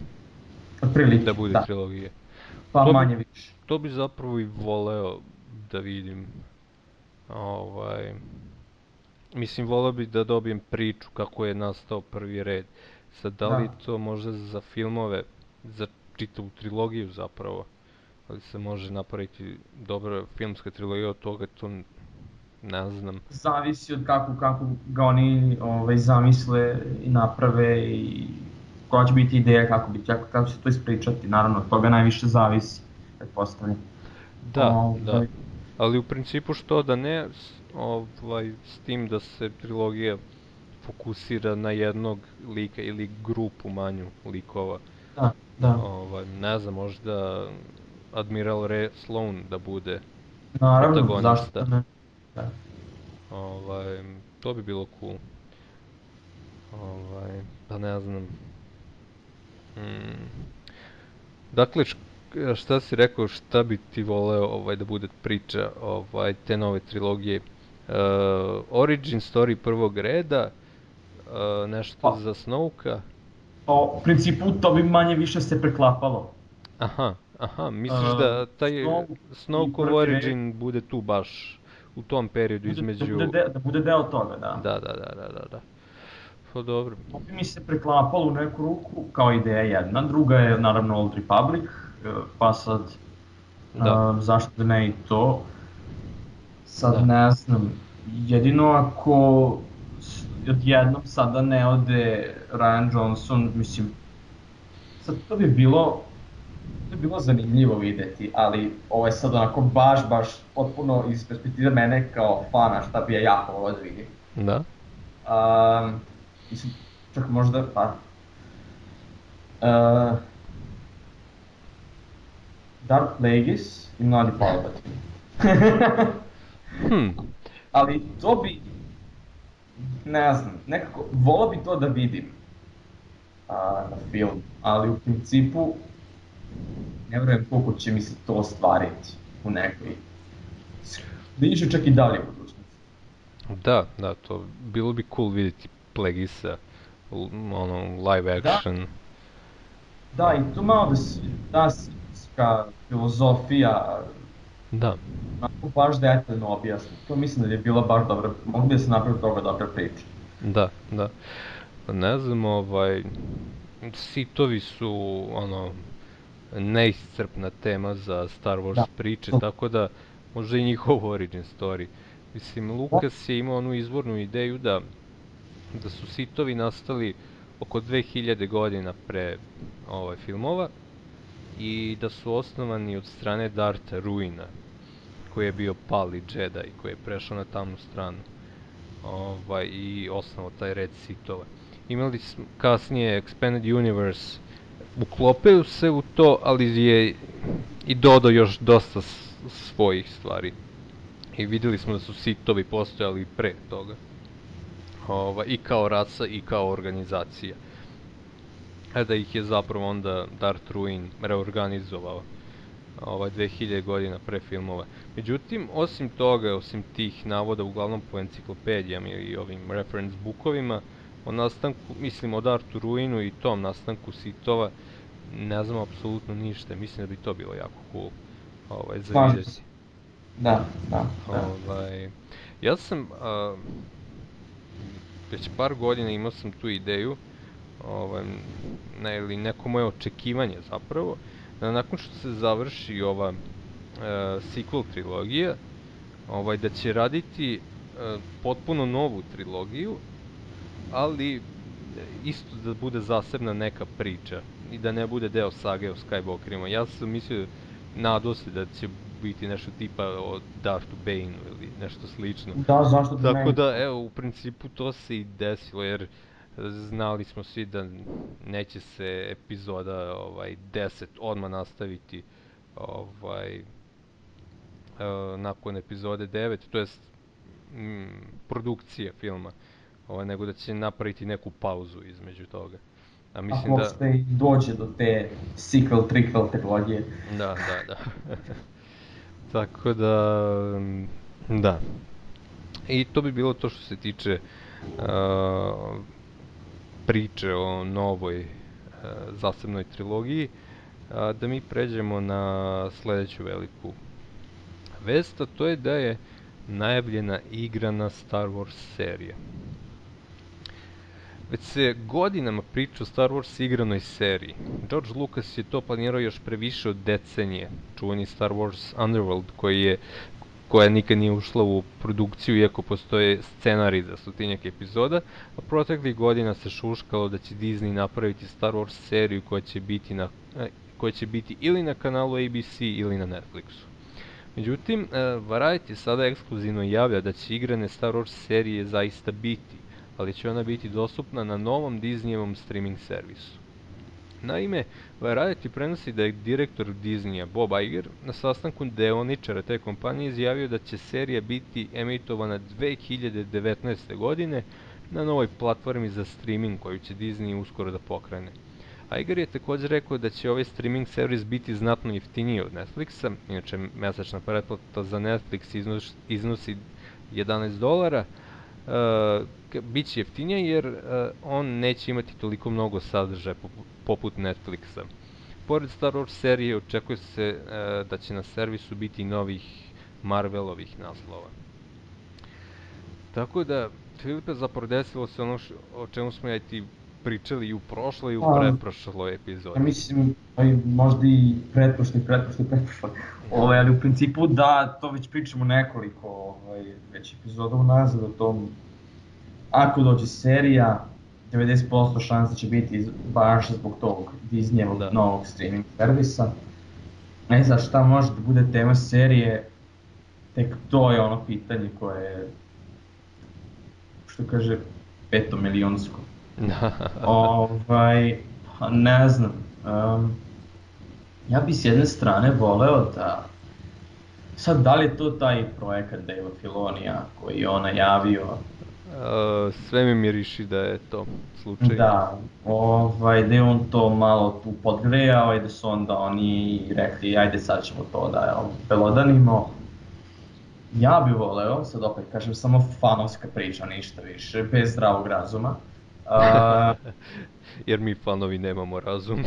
Otprilike, da bude da, trilogija? pa To bi- manje više. To bi zapravo i voleo da vidim. Ovaj, mislim, voleo bi da dobijem priču kako je nastao prvi red. Sad, da li Da. to možda za filmove, za čitavu trilogiju zapravo, ali se može napraviti dobra filmska trilogija od toga, to ne znam. Zavisi od kako, kako ga oni ovaj, zamisle i naprave i koja će biti ideja, kako, biti, kako, kako će to ispričati, naravno od toga najviše zavisi, pretpostavljam. Da, Ovaj, da. Ali u principu što da ne, ovaj, s tim da se trilogija fokusira na jednog lika ili grupu manju likova. Da, da. Ovaj, ne znam, možda Admiral Ray Sloan da bude, Naravno, protagonista. zašto ne? Da. ovaj, to bi bilo cool. Ovaj, pa ne znam. Mm. Dakle, šta si rekao, šta bi ti voleo ovaj, da bude priča ovaj, te nove trilogije? Uh, origin story prvog reda, uh, nešto Pa. za Snowka, Pa, u principu to bi manje više se preklapalo. Aha, aha, misliš A, da taj Snow i prvi origin bude tu baš u tom periodu Bude, između... da, bude de, da bude deo toga, da. Da, da, da, da, da, da. Pa dobro. To bi mi se preklapalo u neku ruku kao ideja jedna, druga je naravno Old Republic, e, pa sad Da. a, zašto da ne i to. Sad Da. ne znam, jedino ako odjednom sada ne ode Ryan Johnson, mislim, sad to bi bilo to bi bilo zanimljivo videti, ali ovo je sad onako baš, baš potpuno iz perspektive mene kao fana šta bi ja jako volao da vidim. Da? Um, mislim, čak možda, pa... Uh, Dark Plagueis i Mladi Palpatine. Hm, Ali to bi, ne znam, nekako, volao bi to da vidim a, na film, ali u principu ne vjerujem koliko će mi se to ostvariti u nekoj, bliže čak i dalje budućnosti. da, da, to bilo bi cool vidjeti Plegisa, ono, live Da. action. Da, i tu malo da se, ta srpska filozofija, Da, onako baš detaljno objasni. To mislim da je bila baš dobra, mogu da se napravi toga dobra priča. da, da. Ne znam, ovaj, sitovi su, ono, neiscrpna tema za Star Wars Da. priče, tako da možda i njihov origin story. Mislim, Lucas je imao onu izvornu ideju da, da su sitovi nastali oko 2000 godina pre ovaj, filmova i da su osnovani od strane Darta Ruina, koji je bio pali Jedi, koji je prešao na tamnu stranu ovaj, i osnovao taj red sitova. Imali smo kasnije Expanded Universe, uklopio se u to, ali je i dodao još dosta svojih stvari. I videli smo da su sitovi postojali pre toga. Ovaj, I kao rasa i kao organizacija. A da ih je zapravo onda Darth Ruin reorganizovao ovaj 2000 godina pre filmova. Međutim, osim toga, osim tih navoda uglavnom po enciklopedijama i ovim reference bookovima, o nastanku, mislim od Arturu Ruinu i tom nastanku sitova, ne znam apsolutno ništa, mislim da bi to bilo jako cool ovaj, za vidjeti. Da, da, da. Ovaj, ja sam a, već par godina imao sam tu ideju, ovaj, ne, ili neko moje očekivanje zapravo, da nakon što se završi ova e, sequel trilogija, ovaj, da će raditi e, potpuno novu trilogiju, ali isto da bude zasebna neka priča i da ne bude deo sage o Skywalkerima. Ja sam mislio, nadao se da će biti nešto tipa o Darthu Bane ili nešto slično. Da, zašto da Tako ne? da, evo, u principu to se i desilo, jer znali smo svi da neće se epizoda ovaj 10 odmah nastaviti ovaj e, nakon epizode 9, to jest mm, produkcije filma, ovaj, nego da će napraviti neku pauzu između toga. A mislim Ako da... i dođe do te sequel, prequel trilogije. Da, da, da. Tako da, mm, da. I to bi bilo to što se tiče uh, priče o novoj uh, zasebnoj trilogiji. A, da mi pređemo na sledeću veliku vest, a to je da je najavljena igrana Star Wars serija. Već se godinama priča o Star Wars igranoj seriji. George Lucas je to planirao još pre više od decenije, čuveni Star Wars Underworld koji je koja nikad nije ušla u produkciju iako postoje scenari za stotinjak epizoda, a proteklih godina se šuškalo da će Disney napraviti Star Wars seriju koja će biti, na, eh, koja će biti ili na kanalu ABC ili na Netflixu. Međutim, eh, Variety sada ekskluzivno javlja da će igrane Star Wars serije zaista biti, ali će ona biti dostupna na novom Disneyevom streaming servisu. Naime, Variety prenosi da je direktor Disneya Bob Iger na sastanku deoničara te kompanije izjavio da će serija biti emitovana 2019. godine na novoj platformi za streaming koju će Disney uskoro da pokrene. Iger je također rekao da će ovaj streaming servis biti znatno jeftiniji od Netflixa, inače mesečna pretplata za Netflix iznos, iznosi 11 dolara, Uh, biće jeftinija jer uh, on neće imati toliko mnogo sadržaja poput, Netflixa. Pored Star Wars serije očekuje se uh, da će na servisu biti novih Marvelovih naslova. Tako da, Filipe, zapravo desilo se ono š, o čemu smo ja ti pričali i u prošloj i u Pa, pretprošloj epizodi. Ja mislim, pa možda i pretprošli, pretprošli, pretprošli. Ovaj, ali u principu da, to već pričamo nekoliko ovaj, već epizoda unazad o tom. Ako dođe serija, 90% šansa će biti baš zbog tog Disneyevog Da. novog streaming servisa. Ne znam šta može da bude tema serije, tek to je ono pitanje koje je, što kaže, petomilionsko. ovaj, pa ne znam. Um, ja bi s jedne strane voleo da Sad, da li je to taj projekat Dave Filonija koji je on najavio? Uh, sve mi miriši da je to slučaj. Da, ovaj, da je on to malo tu podgrejao i da su onda oni rekli ajde sad ćemo to da belodanimo. Ja bih voleo, sad opet kažem, samo fanovska priča, ništa više, bez zdravog razuma. Uh, Jer mi fanovi nemamo razum.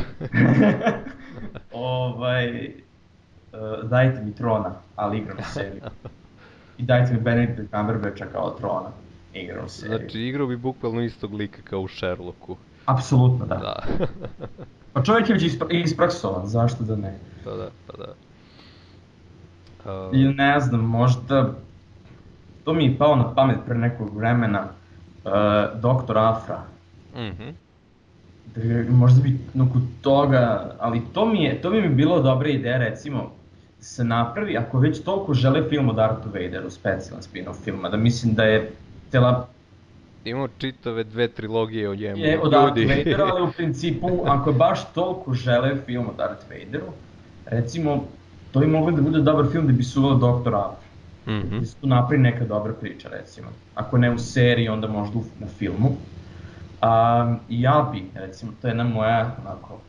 ovaj, uh, dajte mi Trona, ali igram seriju. I dajte mi Benedict Cumberbatcha kao Trona, igram seriju. Znači, igrao bi bukvalno istog lika kao u Sherlocku. Apsolutno da. Da. Pa čovjek je već ispra ispraksovan, zašto da ne? pa da, pa da. I Uh, ne znam, možda, to mi je pao na pamet pre nekog vremena, uh, Doktor Afra. mhm. Da, možda bi oko toga, ali to mi je, to bi mi bilo dobra ideja recimo, da se napravi, ako već toliko žele film o Darthu Vaderu, specijalan spin-off filma, da mislim da je cela Imamo čitave dve trilogije o njemu. je o Darthu Vaderu, ali u principu, ako baš toliko žele film o Darth Vaderu, recimo, to bi moglo da bude dobar film da bi se uvelo Doktor Afra. Mhm. da se tu napravi neka dobra priča recimo. Ako ne u seriji, onda možda u, na filmu. Um, ja bi, recimo, to je jedna moja onako,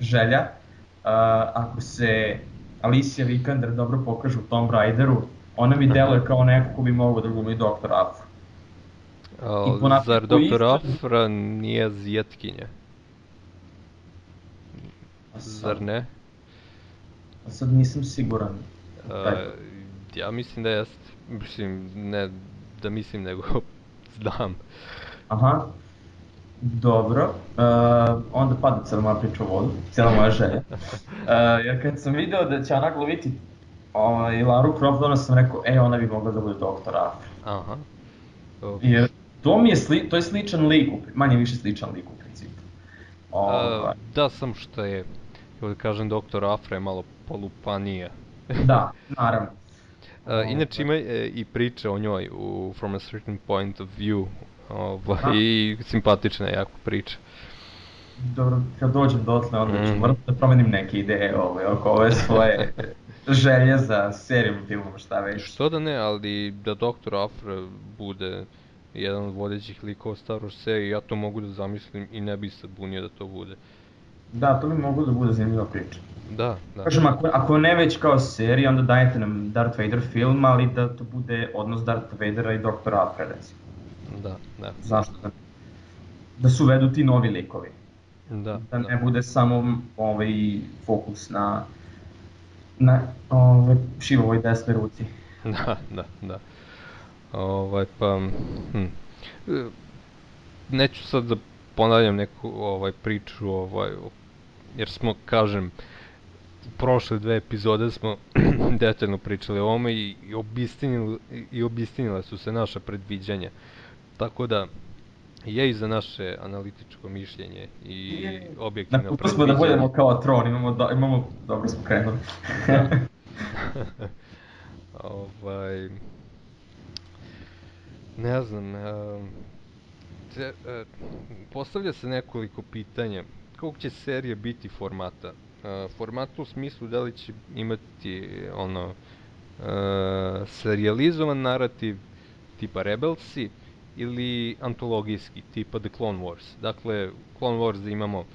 želja, uh, ako se Alicia Vikander dobro pokaže u Tomb Raideru, ona mi deluje kao neko ko bi mogao da glumi Dr. Afro. Napretku zar isto- Afra nije zjetkinja? A sad- Zar ne? a sad nisam siguran. A, ja mislim da jest. Mislim, ne da mislim, nego znam. Aha, dobro, uh, onda pada cijela moja priča u vodu, cijela moja želja. Uh, jer kad sam video da će ona gloviti ovaj, Laru Croft, onda sam rekao, e, ona bi mogla da bude doktor Afra. Aha. O, Jer to mi je, sli, to je sličan lik, manje više sličan lik u principu. a, Ovaj, da, sam što je, kako da kažem, Dr. Afra je malo polupanija. da, naravno. A, inače ima e, i priče o njoj u From a Certain Point of View. Ovaj. I simpatična je jako priča. Dobro, kad dođem dotle, onda ću Mhm. moram da promenim neke ideje ovaj, oko ove svoje želje za serijom, filmom, šta već. Što da ne, ali da Dr. Afra bude jedan od vodećih likova Star Wars serije, ja to mogu da zamislim i ne bi se bunio da to bude. Da, to bi moglo da bude zanimljiva priča. Da, da. Kažem, ako, ako ne već kao serija, onda dajte nam Darth Vader film, ali da to bude odnos Darth Vadera i Dr. Afra, recimo. Da, da. Zašto da Da se uvedu ti novi likovi. Da, Da ne da. bude samo ovaj fokus na na ovaj, šivovoj desnoj ruci. Da, da, da. Ovaj, pa, hm. Neću sad da ponavljam neku ovaj priču, ovaj, jer smo, kažem, prošle dve epizode smo detaljno pričali o ovome i, i, obistinili, i obistinile su se naša predviđanja. Tako da, je i za naše analitičko mišljenje i Je. objektivno Na putu smo da budemo kao tron, imamo, do, imamo dobro smo krenuli. ovaj... Ne znam, em, te, e, postavlja se nekoliko pitanja. Kog će serija biti formata? E, formata u smislu da li će imati ono e, serijalizovan narativ tipa Rebelsi ili antologijski tipa The Clone Wars. Dakle, Clone Wars da imamo e,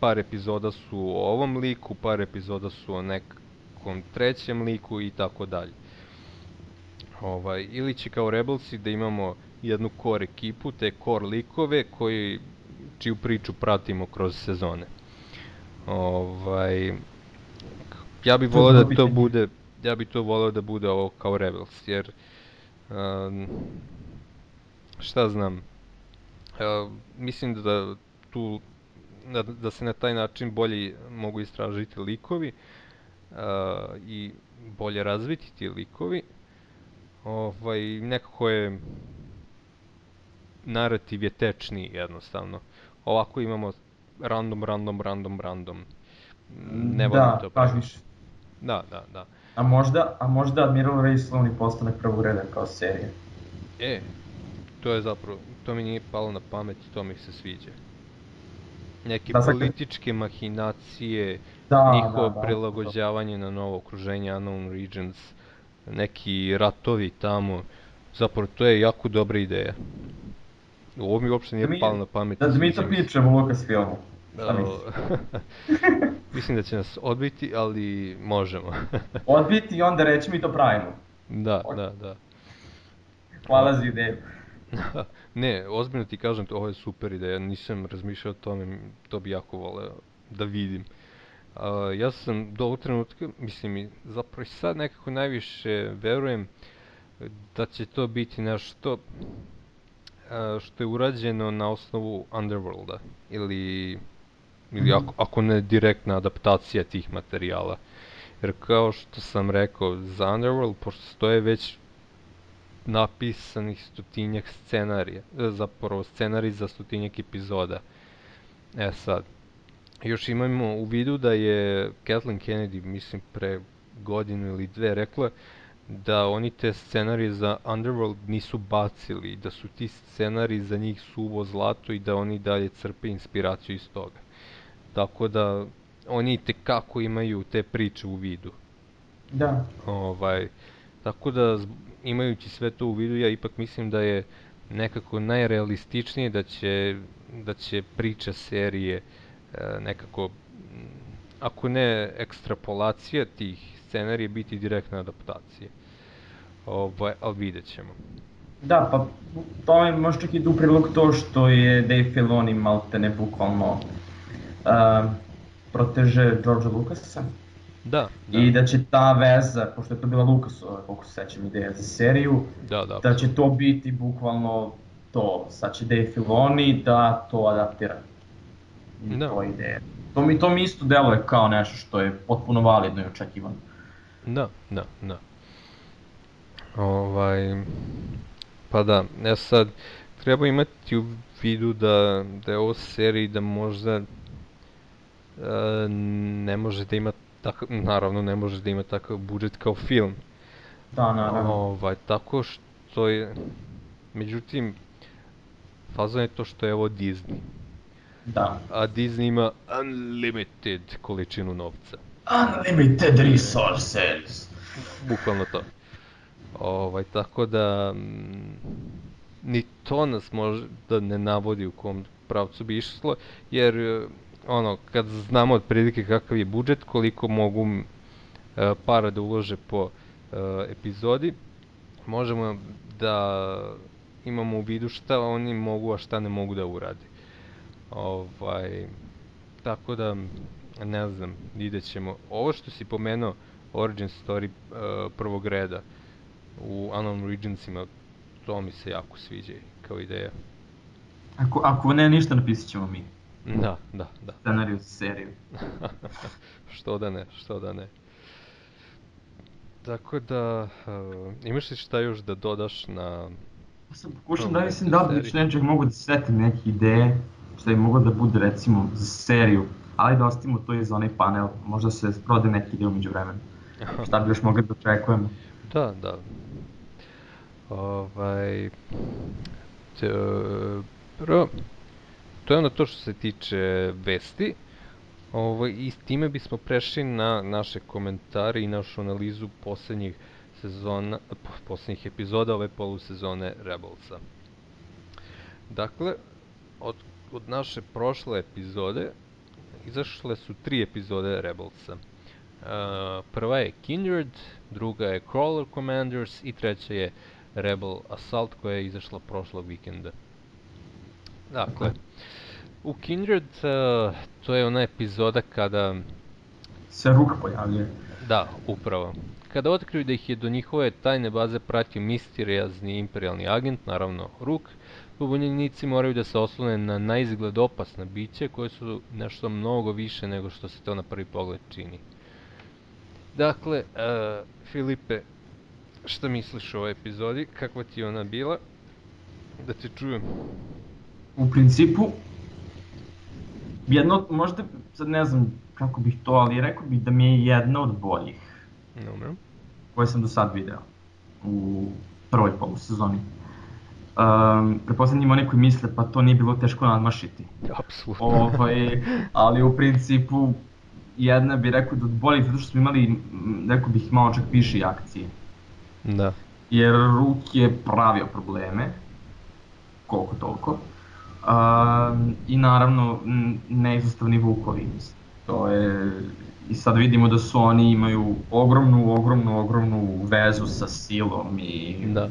par epizoda su o ovom liku, par epizoda su o nekom trećem liku i tako dalje. Ovaj, ili će kao Rebelsi da imamo jednu core ekipu, te core likove koji, čiju priču pratimo kroz sezone. Ovaj, ja bih voleo da to bude, ja bih to voleo da bude ovo kao Rebels, jer um, šta znam, uh, mislim da tu da, da se na taj način bolje mogu istražiti likovi uh, i bolje razviti ti likovi. Ovaj, nekako je narativ je tečniji jednostavno. Ovako imamo random, random, random, random. Ne da, to. baš više. Da, da, da. A možda, a možda Admiral Ray Sloan i postane prvoredan kao serija. E, to je zapravo, to mi nije palo na pamet, to mi se sviđa. Neke Da, političke mahinacije, Da, njihovo da, da. prilagođavanje na novo okruženje Unknown Regions, neki ratovi tamo, zapravo to je jako dobra ideja. Ovo mi uopšte nije mi- palo na pamet. Da, mi to pričamo u Lucas filmu. Šta O, misliš? Mislim da će nas odbiti, ali možemo. Odbiti i onda reći mi to pravimo. da, da, da. Hvala za ideju. ne, ozbiljno ti kažem, ovo je super ideja, nisam razmišljao o tome, to bi jako voleo da vidim. A, ja sam do ovog trenutka, mislim i zapravo i sad nekako najviše verujem da će to biti nešto a, što je urađeno na osnovu Underworlda ili, ili ako, ako ne direktna adaptacija tih materijala. Jer kao što sam rekao, za Underworld postoje već napisanih stotinjak scenarija, e, zapravo scenarij za stotinjak epizoda. E sad, još imamo u vidu da je Kathleen Kennedy, mislim pre godinu ili dve, rekla da oni te scenarije za Underworld nisu bacili, da su ti scenariji za njih suvo zlato i da oni dalje crpe inspiraciju iz toga. Tako da oni tekako imaju te priče u vidu. Da. Ovaj, tako da imajući sve to u vidu ja ipak mislim da je nekako najrealističnije da će, da će priča serije e, nekako mm, ako ne ekstrapolacija tih scenarija, biti direktna adaptacija. Ovaj, ali vidjet ćemo. Da, pa to mi može čak i u prilog to što je Dave Filoni malte ne bukvalno uh, proteže George Lucasa. Da, da. I da će ta veza, pošto je to bila Lucasova, koliko se sećam, ideja za seriju, da, da, da će to biti bukvalno to. Sad će Dave Filoni da to adaptira. I Da. to je ideja. To mi, to mi isto deluje kao nešto što je potpuno validno i očekivano. Da, da, da. Ovaj, pa da, ja sad, treba imati u vidu da, da je ovo serija da možda e, ne može da ima takav, naravno ne može da ima takav budžet kao film. Da, naravno. Ovaj, tako što je, međutim, fazon je to što je ovo Disney. Da. A Disney ima unlimited količinu novca. Unlimited resources. Bukvalno to. Ovaj, tako da mm, ni to nas može da ne navodi u kom pravcu bi išlo, jer e, ono, kad znamo otprilike kakav je budžet, koliko mogu m, e, para da ulože po e, epizodi, možemo da imamo u vidu šta oni mogu, a šta ne mogu da urade. Ovaj, tako da, ne znam, vidjet ćemo. Ovo što si pomenuo, origin story uh, prvog reda u Unknown Regentsima, to mi se jako sviđa kao ideja. Ako, ako ne ništa, napisat ćemo mi. Da, da, da. Scenariju za seriju. što da ne, što da ne. Tako da, uh, imaš li šta još da dodaš na... Ja sam pokušao da mislim da li nečeg mogu da se setim neke ideje, šta bi moglo da bude recimo za seriju, ali da ostavimo to i za onaj panel, možda se prode neki ide umeđu vremenu. Šta bi još mogli da očekujemo? Da, da. Ovaj... T, prvo, to je ono to što se tiče vesti. Ovaj, I s time bismo prešli na naše komentare i našu analizu poslednjih sezona, po- poslednjih epizoda ove polusezone Rebelsa. Dakle, od, od naše prošle epizode izašle su tri epizode Rebelsa. Uh, prva je Kindred, druga je Crawler Commanders i treća je Rebel Assault koja je izašla prošlog vikenda. Dakle, u Kindred uh, to je ona epizoda kada, Se Ruk pojavljuje. da, upravo, kada otkriju da ih je do njihove tajne baze pratio misterijazni imperialni agent, naravno Ruk, pobunjenici moraju da se oslone na naizgled opasna biće koje su nešto mnogo više nego što se to na prvi pogled čini. Dakle, uh, Filipe, šta misliš o ovoj epizodi? Kakva ti je ona bila? Da te čujem. U principu, jedno, možda, sad ne znam kako bih to, ali rekao bih da mi je jedna od boljih Dobro. koje sam do sad video u prvoj polusezoni. Um, pretpostavljam ima oni koji misle pa to nije bilo teško nadmašiti. Apsolutno. ovaj, ali u principu jedna bi rekao da od boljih zato što smo imali, rekao bih malo čak više i akcije. Da. Jer Ruk je pravio probleme, koliko toliko. Um, I naravno neizostavni Vukovi. To je, I sad vidimo da su oni imaju ogromnu, ogromnu, ogromnu vezu sa silom i Da.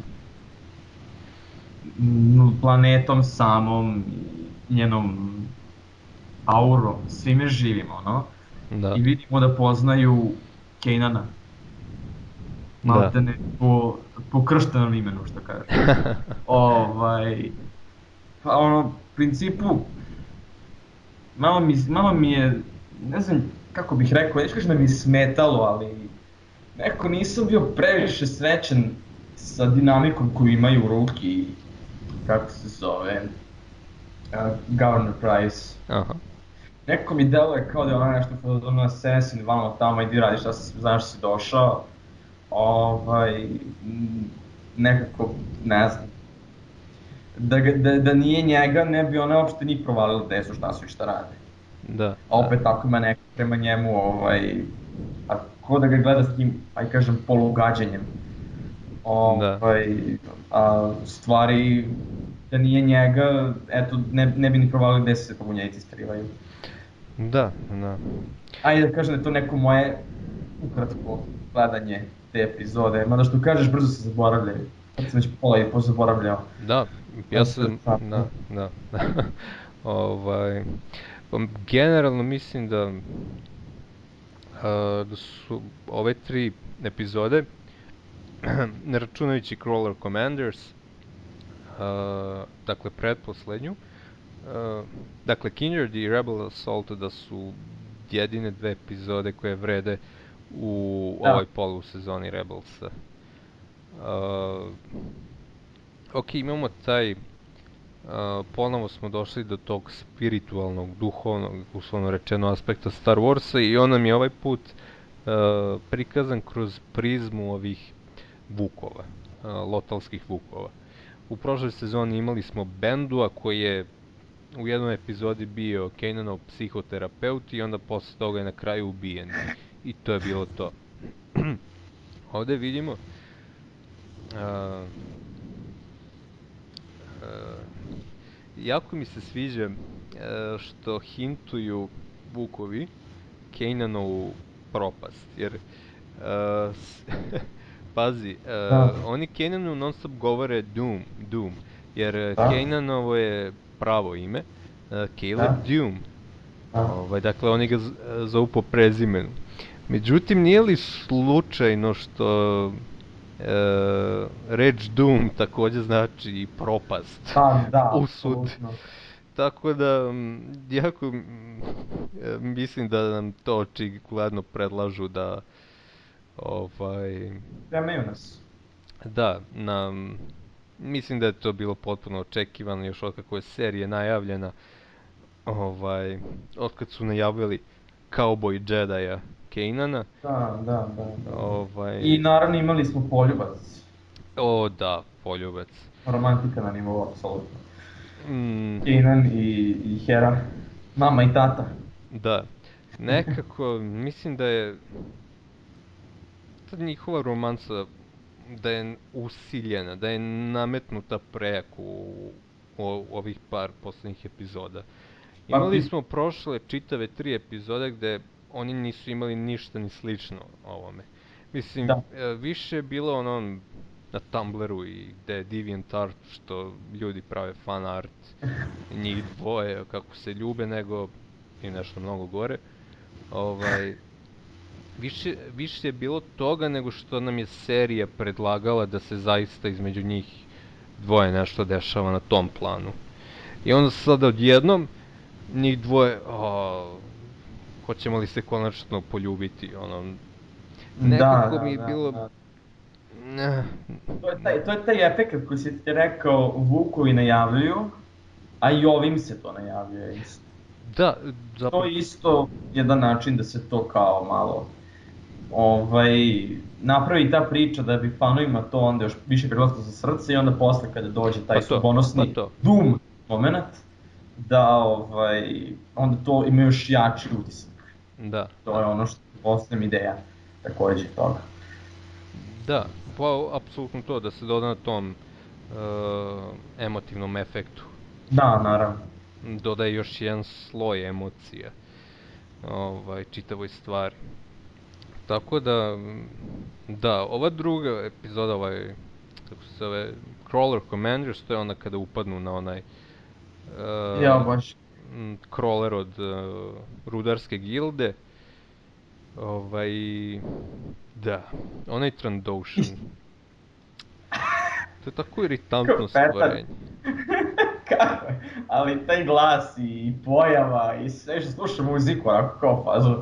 Planetom samom, njenom aurom, svime živimo, no? Da. I vidimo da poznaju Kenana. Da. Maltene po, po krštenom imenu, što kaže. ovaj, pa ono, u principu, malo mi, malo mi je, ne znam kako bih rekao, neću kažem da mi smetalo, ali nekako nisam bio previše srećan sa dinamikom koju imaju ruki, kako se zove, uh, Governor Price. Aha. Nekako mi deluje kao da je ona nešto ono assassin, vamo tamo, idi radi šta si, znaš si došao. Ovaj, nekako, ne znam. Da, da, da nije njega, ne bi ona uopšte ni provalila gde su, šta su i šta rade. Da. A opet tako ima neko prema njemu, ovaj, a ko da ga gleda s tim, aj kažem, polugađanjem. Ovaj, a u stvari, da nije njega, eto, ne, ne bi ni provalili gde se pobunjenici skrivaju. Da, da. Ajde da kažem da je to neko moje ukratko gledanje te epizode, mada što kažeš brzo se zaboravljaju. Kad sam već pola i pozaboravljao. Da, ja sam, da, da, da. ovaj, pa generalno mislim da, a, da su ove tri epizode, ne računajući Crawler Commanders, dakle pretposlednju, a, dakle Kindred i Rebel Assault da su jedine dve epizode koje vrede u Da. ovoj polusezoni Rebelsa. A, ok, imamo taj, a, ponovo smo došli do tog spiritualnog, duhovnog, uslovno rečeno, aspekta Star Warsa i on nam je ovaj put a, prikazan kroz prizmu ovih vukova, a, lotalskih vukova. U prošloj sezoni imali smo Bendua koji je u jednoj epizodi bio Kananov psihoterapeut i onda posle toga je na kraju ubijen. I to je bilo to. Ovde vidimo a, a, jako mi se sviđa a, što hintuju Vukovi Kananovu propast, jer a, s- pazi, a, Da. oni Kananu non stop govore Doom, Doom, jer Da. Kananovo je pravo ime, a, Caleb Da. Doom, Da. Ovaj, dakle, oni ga zovu po prezimenu. Međutim, nije li slučajno što e, reč Doom takođe znači i propast? Pa, da, Usud. apsolutno. Tako da, m, jako m, e, mislim da nam to očigledno predlažu da ovaj, Spremaju nas. da, na, mislim da je to bilo potpuno očekivano još od kako je serija najavljena. Ovaj, od kad su najavili Cowboy Jedija Kanana. Da, da, da. da. Ovaj, I naravno imali smo poljubac. o da, poljubac. Romantika na nivou, apsolutno. Mm, Kanan i, i Hera. Mama i tata. da, nekako mislim da je ta njihova romanca da je usiljena, da je nametnuta preko u, u ovih par poslednjih epizoda. Pa Imali smo prošle čitave tri epizode gde oni nisu imali ništa ni slično ovome. Mislim, Da. e, više je bilo ono na Tumblru i gde je DeviantArt što ljudi prave fan art njih dvoje kako se ljube nego i nešto mnogo gore. Ovaj, više, više je bilo toga nego što nam je serija predlagala da se zaista između njih dvoje nešto dešava na tom planu. I onda sada odjednom njih dvoje, o, hoćemo li se konačno poljubiti, ono, nekako da, mi je da, bilo, da. eh, To je taj, to je taj efekt koji si ti rekao Vukovi najavljuju, a i ovim se to najavljuje isto. da, To zapravo, je isto jedan način da se to kao malo ovaj, napravi ta priča da bi fanovima to onda još više prilazilo za srce i onda posle kada dođe taj Pa to, sudbonosni pa to. Doom moment, da ovaj, onda to ima još jači utisak. da, To je ono što postavim ideja takođe toga. Da, pa apsolutno to, da se doda na tom uh, emotivnom efektu. Da, naravno. Dodaje još jedan sloj emocija ovaj, čitavoj stvari. Tako da, da, ova druga epizoda, ovaj, kako se zove, Crawler Commanders, to je ona kada upadnu na onaj uh, Ja baš. crawler od uh, rudarske gilde. Ovaj, da, onaj Trandoshan. To je tako iritantno stvorenje. Kako? Ali taj glas i pojava i sve što sluša muziku, onako kao fazu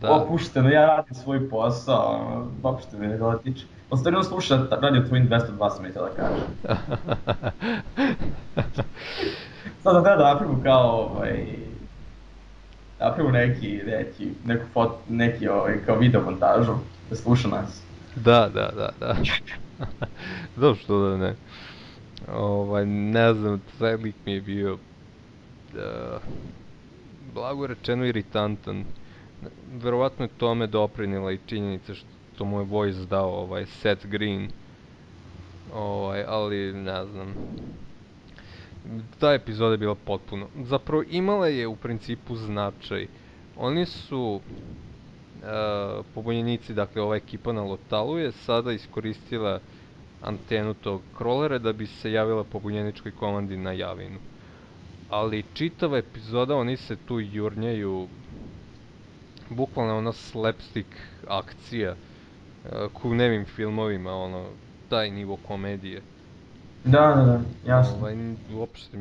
Da, opušteno, ja radim svoj posao, ono, uopšte me ne dotiče. Ostavljeno sluša ta- Radio Twin 202 sam da kažem. Sada treba da napravimo kao, ovaj, napravimo neki, neki, neku fot, neki, ovaj, kao video montažu, da sluša nas. da, da, da, da. Dobro što da ne. Ovaj, ne znam, taj lik mi je bio da, blago rečeno iritantan. Verovatno je tome doprinila i činjenica što mu je voice dao ovaj Seth Green. Ovaj, ali ne znam. Ta epizoda je bila potpuno. Zapravo imala je u principu značaj oni su e, pobunjenici, dakle ova ekipa na Lotalu je sada iskoristila antenu tog krolera da bi se javila pobunjeničkoj komandi na Javinu. Ali čitava epizoda oni se tu jurnjaju bukvalno ona slapstick akcija e, ko u nevim filmovima, ono, taj nivo komedije. Da, da, da, jasno. Ovaj, uopšte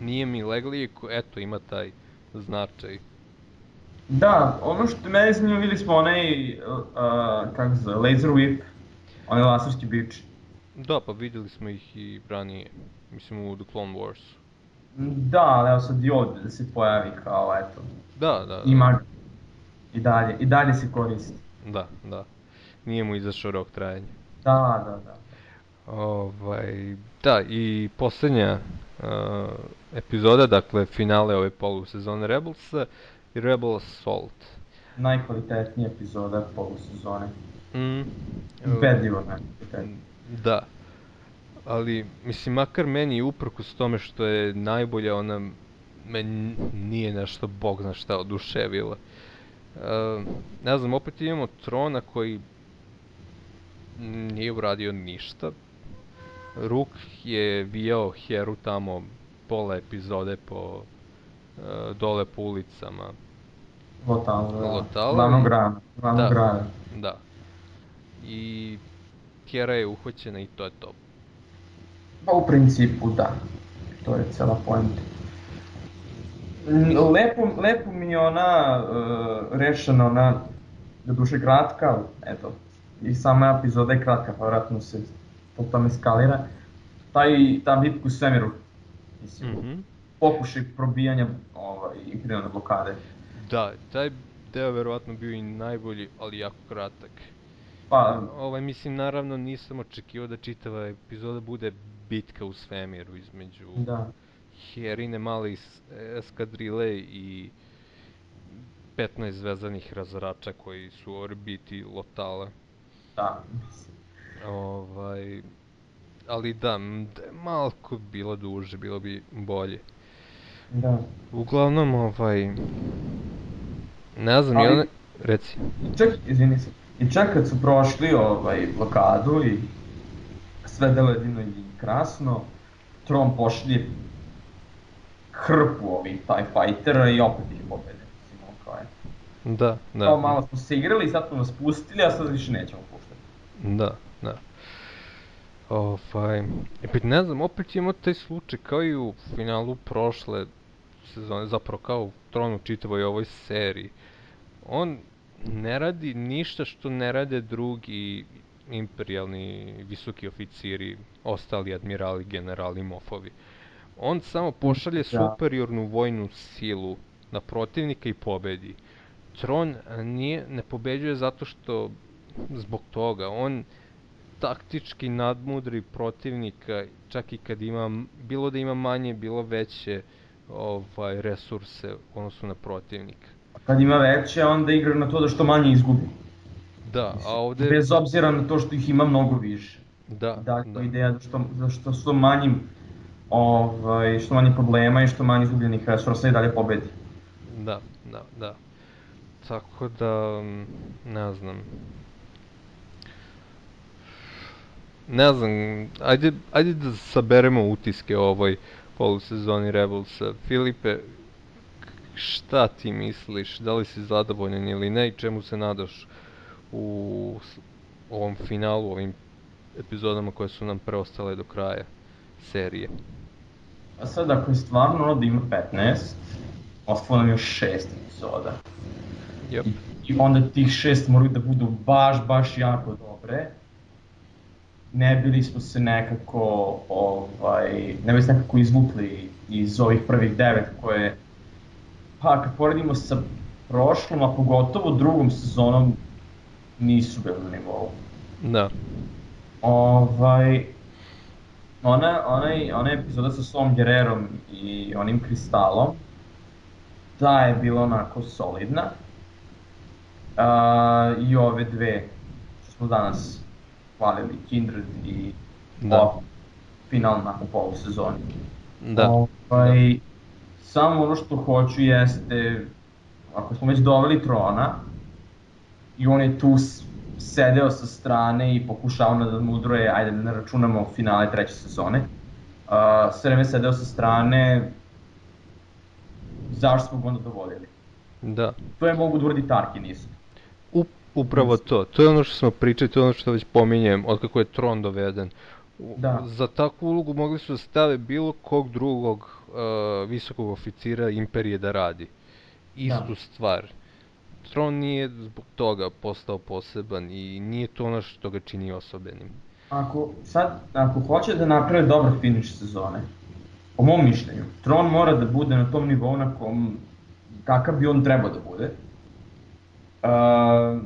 nije mi legli, eto ima taj značaj. Da, ono što mene zanima, videli smo onaj, uh, kako se zove, Laser Whip, onaj laserski bič. Da, pa vidjeli smo ih i ranije, mislim u The Clone Wars. Da, ali evo sad i ovdje da se pojavi kao, eto, Da, da, da. ima i dalje, i dalje se koristi. Da, da. Nije mu izašao rok trajanja. Da, da, da. Ovaj, da, i posljednja uh, epizoda, dakle finale ove polusezone Rebelsa i Rebel Assault. Najkvalitetnija epizoda polusezone. Mm, Ubedljivo najkvalitetnija. Da. Ali, mislim, makar meni uprkos tome što je najbolja, ona meni nije nešto bog zna šta oduševila. E, ne znam, opet imamo Trona koji nije uradio ništa. Ruk je vijao Heru tamo pola epizode po e, dole po ulicama. Lotal, da. Lotal Glavnog i- grana, da. grana. Da. I Hera je uhvaćena i to je to. Pa u principu da. To je cela poenta. Mm, Lepo, lepo mi je ona uh, rešena, ona, do duše kratka, ali eto, i sama epizoda je kratka, pa vjerojatno se po tome skalira. Taj, ta bitka u svemiru, mislim, Mhm. pokušaj probijanja ovaj, imperijalne blokade. Da, taj deo verovatno bio i najbolji, ali jako kratak. Pa, Ovaj, mislim, naravno nisam očekivao da čitava epizoda bude bitka u svemiru između da. Herine male eskadrile i 15 zvezdanih razarača koji su u orbiti Lotala. Da, mislim. Ovaj, ali da, da je malko bilo duže, bilo bi bolje. Da. Uglavnom, ovaj... Ne znam, Ali- i one... Reci. Čak, izvini se, i čak kad su prošli ovaj, blokadu i sve delo jedino i krasno, Tron pošlje hrpu ovih TIE Fightera i opet ih pobede. Mislim, kao je. Da, da. Kao malo smo se igrali, sad smo vas pustili, a sad više nećemo puštati. Da, da. Ovaj, opet ne znam, opet imamo taj slučaj kao i u finalu prošle sezone, zapravo kao u Tronu čitavoj ovoj seriji. On ne radi ništa što ne rade drugi imperialni visoki oficiri, ostali admirali, generali, mofovi. On samo pošalje superiornu vojnu silu na protivnika i pobedi. Tron a, nije, ne pobeđuje zato što zbog toga, on taktički nadmudri protivnika čak i kad ima, bilo da ima manje, bilo veće ovaj, resurse u odnosu na protivnika. A kad ima veće, onda igra na to da što manje izgubi. Da, a ovde... Bez obzira na to što ih ima mnogo više. Da, Dakle, da. ideja da što, da što što manjim ovaj, što manje problema i što manje izgubljenih resursa i dalje pobedi. Da, da, da. Tako da, ne znam. Ne znam, ajde, ajde da saberemo utiske o ovoj polusezoni Rebelsa. Filipe, šta ti misliš, da li si zadovoljan ili ne i čemu se nadaš u ovom finalu, ovim epizodama koje su nam preostale do kraja serije? A sad ako je stvarno ono da ima 15, ostalo nam još 6 epizoda. Yep. I, onda tih 6 moraju da budu baš, baš jako dobre. Ne bili smo se nekako, ovaj, ne bi se nekako izvukli iz ovih prvih 9 koje, pa kad poredimo sa prošlom, a pogotovo drugom sezonom, nisu bili na nivou. Da, Ovaj, ona, onaj, ona epizoda sa Slom Guerrerom i onim kristalom, ta je bila onako solidna. A, I ove dve što smo danas hvalili, Kindred i Da. ova finalna u polusezoni. da. Ovaj, samo ono što hoću jeste ako smo već doveli Trona i on je tu sedeo sa strane i pokušavao da mudroje, ajde da ne računamo finale treće sezone, uh, sve vreme sedeo sa strane, zašto smo ga onda dovodili? Da. To je mogu da uradi Tarkin isto. Upravo to, to je ono što smo pričali, to je ono što već pominjem, od kako je Tron doveden. Da. Za takvu ulogu mogli su da stave bilo kog drugog uh, visokog oficira Imperije da radi. Istu stvar. Tron nije zbog toga postao poseban i nije to ono što ga čini osobenim. Ako, sad, ako hoće da naprave dobar finish sezone, po mom mišljenju, Tron mora da bude na tom nivou na kom, kakav bi on trebao da bude. Uh,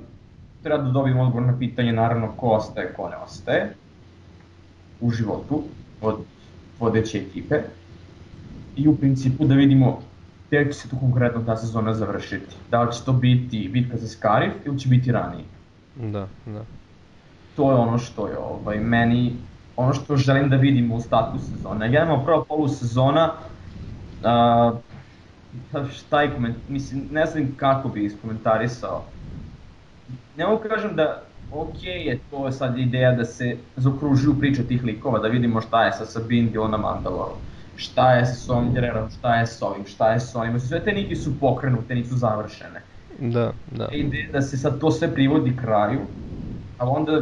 treba da dobijemo odgovor na pitanje, naravno, ko ostaje, ko ne ostaje u životu od vodeće ekipe. I u principu da vidimo gde će se tu konkretno ta sezona završiti. Da li će to biti bitka za Scarif ili će biti ranije Da, da. to je ono što je ovaj, meni, ono što želim da vidim u ostatku sezone. Generalno prva polusezona, uh, šta je koment, mislim, ne znam kako bi iskomentarisao. Ne mogu kažem da ok je to sad ideja da se zaokružuju priče tih likova, da vidimo šta je sa Sabine Dion na Mandaloru, šta je sa Sovim Gererom, šta je sa ovim, šta je sa ovim, sve te niti su pokrenute, nisu završene Da, da. ide da se sad to sve privodi kraju, a onda,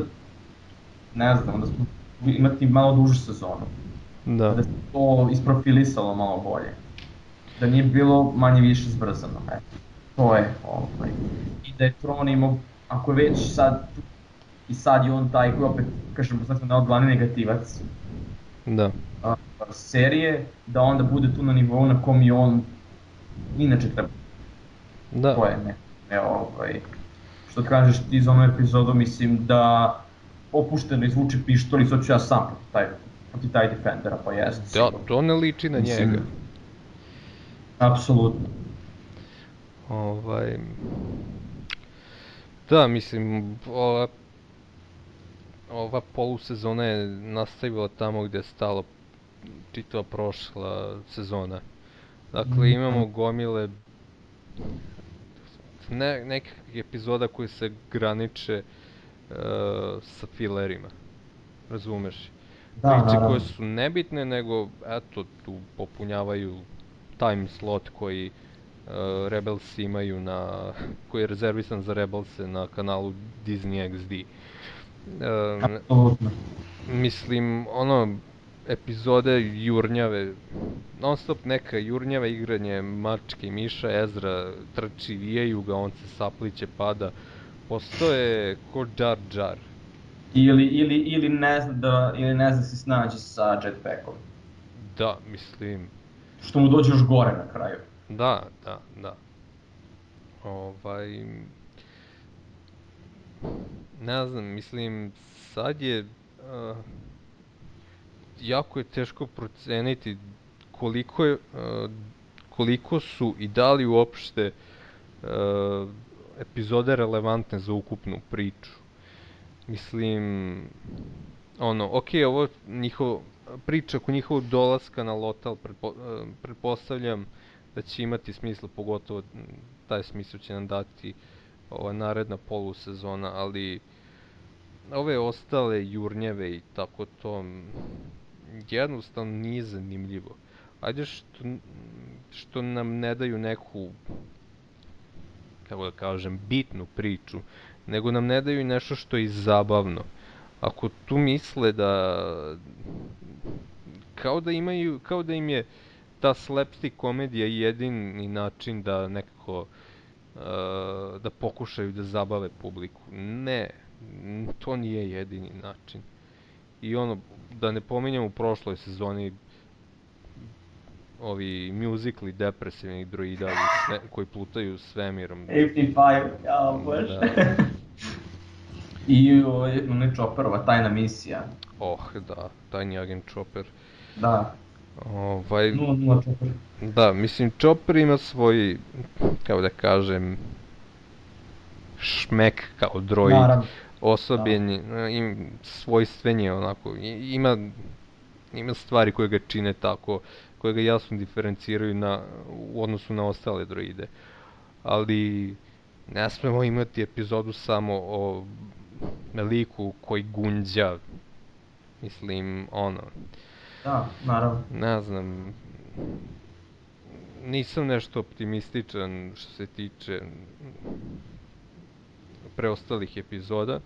ne znam, onda smo imati malo dužu sezonu. Da. Da se to isprofilisalo malo bolje. Da nije bilo manje više zbrzano, eto. To je, ovaj. I da je Tron imao, ako je već sad, i sad je on taj koji opet, kažem, sad smo na glavni negativac Da. A, serije, da onda bude tu na nivou na kom i on inače treba Da. to je ne, ne ovaj, što kažeš ti za onu epizodu, mislim da opušteno izvuče pištolj i sad ću ja sam protiv taj, protiv taj Defendera, pa jeste. Da, to ne liči na Mislim, njega. Apsolutno. Ovaj... Da, mislim, ova, ova polusezona je nastavila tamo gde je stala čitava prošla sezona. Dakle, imamo gomile ne, nekih epizoda koji se graniče uh, sa filerima. Razumeš? Da, Priče naravno. koje su nebitne, nego eto, tu popunjavaju time slot koji uh, Rebels imaju na, koji je rezervisan za Rebelse na kanalu Disney XD. Um, Apsolutno. mislim, ono, epizode jurnjave, non stop neka jurnjava igranje mačke i miša, Ezra trči, vijaju ga, on se sapliće, pada, postoje ko Jar Jar. Ili, ili, ili ne zna da, ili ne zna da se snađe sa jetpackom. Da, mislim, Što mu dođe još gore na kraju. Da, da, da. Ovaj... Ne znam, mislim, sad je... Uh, jako je teško proceniti koliko je... Uh, koliko su i da li uopšte uh, epizode relevantne za ukupnu priču. Mislim, ono, okej, ovo njihov, priča oko njihovog dolaska na Lotal, pretpo, e, pretpostavljam da će imati smisla, pogotovo taj smisao će nam dati ova naredna polusezona, ali ove ostale jurnjeve i tako to jednostavno nije zanimljivo. Ajde što, što nam ne daju neku kako da kažem, bitnu priču, nego nam ne daju nešto što je zabavno. Ako tu misle da kao da imaju, kao da im je ta slapstick komedija jedini način da nekako uh, da pokušaju da zabave publiku. Ne, to nije jedini način. I ono, da ne pominjam u prošloj sezoni ovi musically depresivnih droida sve, koji plutaju svemirom. 55, ja bože. Da. I onaj Chopperova tajna misija. Oh, da, tajni agent Chopper. Da, Ovaj, 0-0 Chopper. da, mislim, Chopper ima svoj, kako da kažem, šmek kao droid. Naravno. Osoben je, e, im, svojstven je onako, i- ima, ima stvari koje ga čine tako, koje ga jasno diferenciraju na, u odnosu na ostale droide. ali ne smemo imati epizodu samo o liku koji gunđa, mislim, ono, Da, naravno. ne znam, nisam nešto optimističan što se tiče preostalih epizoda.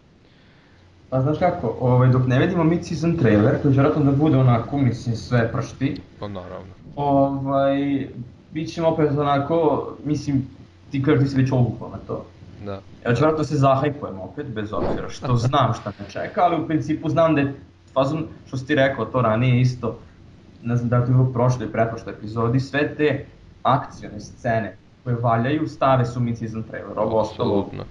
Pa znaš kako, ovaj, dok ne vidimo mid-season trailer, koji vjerojatno da bude onako, mislim, sve pršti, Pa naravno. ovaj, bit ćemo opet onako, mislim, ti kažeš ti si već obukao na to. Da. Ja ću vjerojatno se zahajpujem opet, bez obzira što znam šta me čeka, ali u principu znam da je fazon, što si ti rekao to ranije isto, ne znam da li to je u prošloj i pretprošloj epizodi, sve te akcione scene koje valjaju, stave su mid-season trailer, ovo ostalo, da.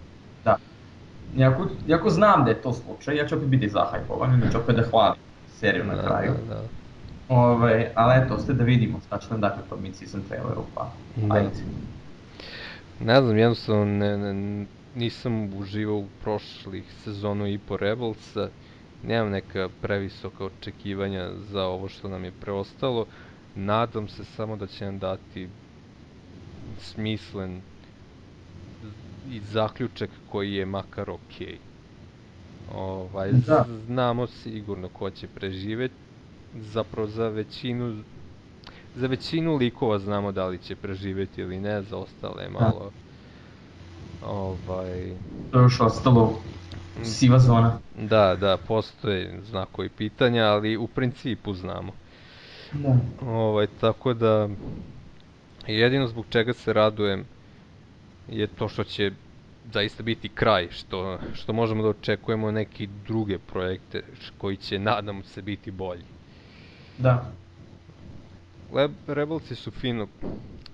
Iako, iako znam da je to slučaj, ja ću opet biti zahajpovan i ću opet da hvalim seriju na Da, kraju. da, da. Ovaj, ali eto, ostaje da vidimo šta će nam dati u tom mid-season traileru, pa Da. ajde. Ne znam, jednostavno ne, ne, nisam uživao u prošlih sezonu i po Rebelsa. Nemam neka previsoka očekivanja za ovo što nam je preostalo. Nadam se samo da će nam dati smislen i zaključak koji je makar okej. Ovaj, Da. znamo sigurno ko će preživeti. Zapravo za većinu za većinu likova znamo da li će preživjeti ili ne, za ostale je malo ovaj To je još ostalo siva zona. da, da, postoje znakovi pitanja, ali u principu znamo. Da. Ovaj, tako da jedino zbog čega se radujem je to što će zaista biti kraj, što, što možemo da očekujemo neki druge projekte koji će, nadam se, biti bolji. Da. Leb, Rebelsi su fino,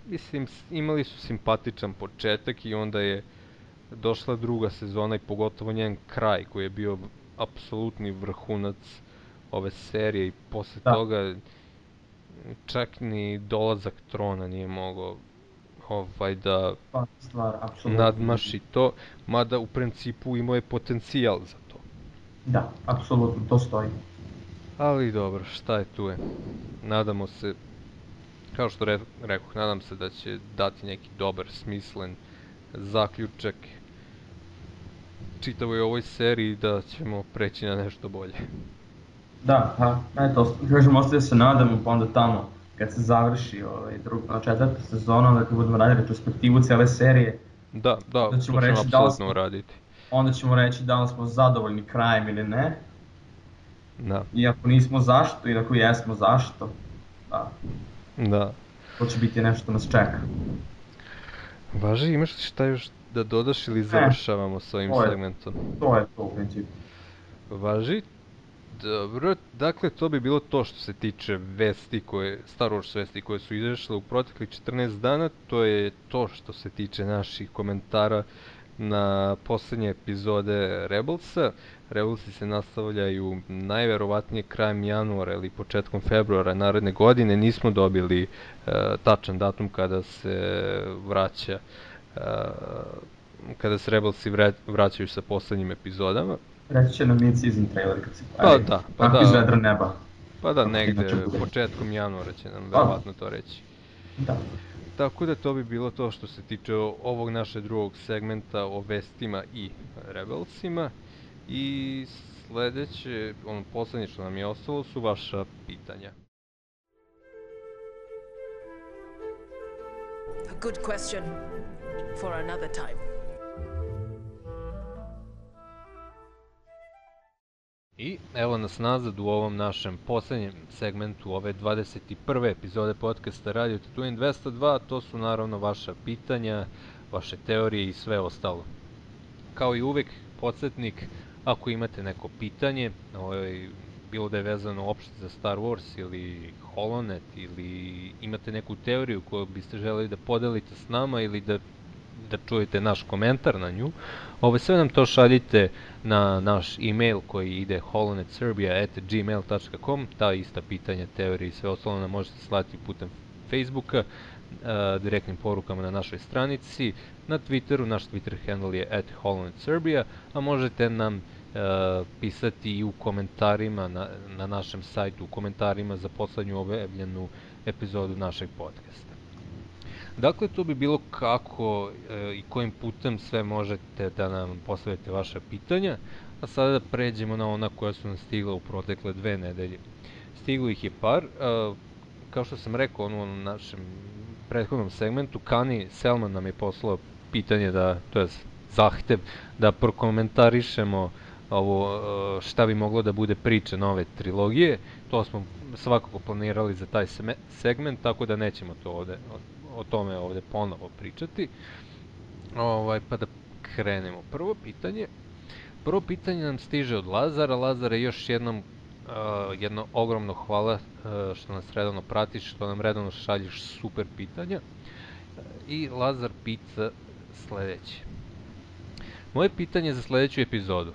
mislim, imali su simpatičan početak i onda je došla druga sezona i pogotovo njen kraj koji je bio apsolutni vrhunac ove serije i posle Da. toga čak ni dolazak trona nije mogao ovaj da Pa stvar, apsolutno. nadmaši to, mada u principu imao je potencijal za to. Da, apsolutno, to stoji. Ali dobro, šta je tu je. Nadamo se, kao što re, rekoh, nadam se da će dati neki dobar, smislen zaključak čitavoj ovoj seriji da ćemo preći na nešto bolje. Da, pa, eto, kažem, ostaje se nadamo, pa onda tamo, kad se završi ovaj, drug, a, četvrta sezona, onda kad budemo radili retrospektivu cele serije, Da, da, Da ćemo reći da li smo- uraditi. onda ćemo reći da li smo zadovoljni krajem ili ne, Da, i ako nismo zašto, i ako jesmo zašto, da, da. to će biti nešto što nas čeka. Važi, imaš li šta još da dodaš ili završavamo s ovim to je- segmentom? To je to u principu. Važi. Dobro, dakle to bi bilo to što se tiče vesti koje, Star Wars vesti koje su izašle u proteklih 14 dana, to je to što se tiče naših komentara na posljednje epizode Rebelsa. Rebelsi se nastavljaju najverovatnije krajem januara ili početkom februara naredne godine, nismo dobili e, tačan datum kada se vraća e, kada se Rebelsi vra- vraćaju sa posljednjim epizodama. Reći će nam mid-season trailer kad se Pa pojavi. da, pa da. iz vedra neba. Pa da, negde početkom januara će nam Pa. verovatno to reći. Da. Tako da to bi bilo to što se tiče ovog naše drugog segmenta o vestima i rebelsima. I sledeće, ono poslednje što nam je ostalo su vaša pitanja. A good question for another time. I evo nas nazad u ovom našem posljednjem segmentu ove 21. epizode podcasta Radio Tatooine 202, to su naravno vaša pitanja, vaše teorije i sve ostalo. Kao i uvek, podsjetnik, ako imate neko pitanje, ovaj, bilo da je vezano uopšte za Star Wars ili Holonet ili imate neku teoriju koju biste želeli da podelite s nama ili da da čujete naš komentar na nju. Ove, sve nam to šaljite na naš e-mail koji ide holonetserbia.gmail.com Ta ista pitanja, teorije i sve ostalo nam možete slati putem Facebooka, direktnim porukama na našoj stranici. Na Twitteru, naš Twitter handle je at holonetserbia, a možete nam pisati i u komentarima na, na našem sajtu, u komentarima za poslednju objavljenu epizodu našeg podcasta. Dakle, to bi bilo kako e, i kojim putem sve možete da nam postavite vaša pitanja, a sada da pređemo na ona koja su nam stigla u protekle dve nedelje. Stiglo ih je par, e, kao što sam rekao ono, u našem prethodnom segmentu, Kani Selman nam je poslao pitanje da, to je zahtev, da prokomentarišemo ovo e, šta bi moglo da bude priča nove trilogije. To smo svakako planirali za taj segment, tako da nećemo to ovde, o, tome ovde ponovo pričati. Ovaj, pa da krenemo. Prvo pitanje. Prvo pitanje nam stiže od Lazara. Lazare, još jednom uh, jedno ogromno hvala uh, što nas redovno pratiš, što nam redovno šalješ super pitanja. I Lazar pita sledeće. Moje pitanje za sledeću epizodu.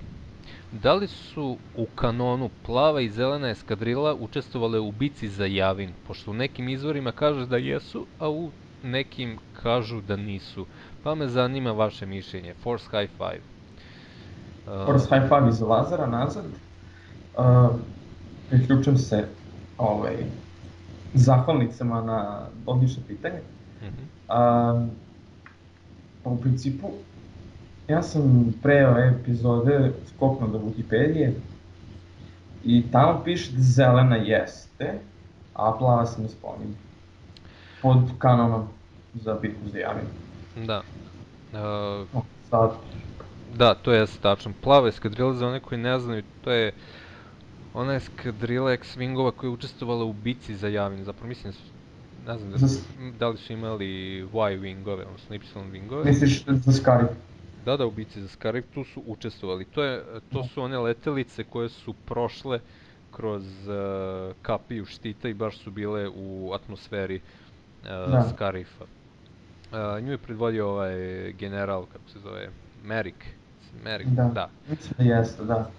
Da li su u kanonu plava i zelena eskadrila učestvovale u bici za Javin, pošto u nekim izvorima kaže da jesu, a u nekim kažu da nisu. Pa me zanima vaše mišljenje. Force High Five. Uh, Force High Five iz Lazara nazad. Uh, priključujem se ovaj, zahvalnicama na odlično pitanje. Uh -huh. uh, u principu, Ja sam pre ove epizode skoknuo do Wikipedije i tamo piše da zelena jeste, a plava se ne spominje. Pod kanonom za bitku za Javin. Da. Uh, o, sad. Da, to je tačno. Plava eskadrila, za one koji ne znaju, to je ona eskadrila X-Wingova koja je učestvovala u bici za Javin. Zapravo mislim, ne znam da, da li su imali Y-Wingove, odnosno Y-Wingove. Misliš za Scarif? Da, da, ubici za Scarif tu su učestvovali. To, je, to su one letelice koje su prošle kroz uh, kapiju štita i baš su bile u atmosferi uh, da. Scarifa. Uh, nju je predvodio ovaj general, kako se zove, Merrick. Merrick, da. da. Mislim da jeste, da.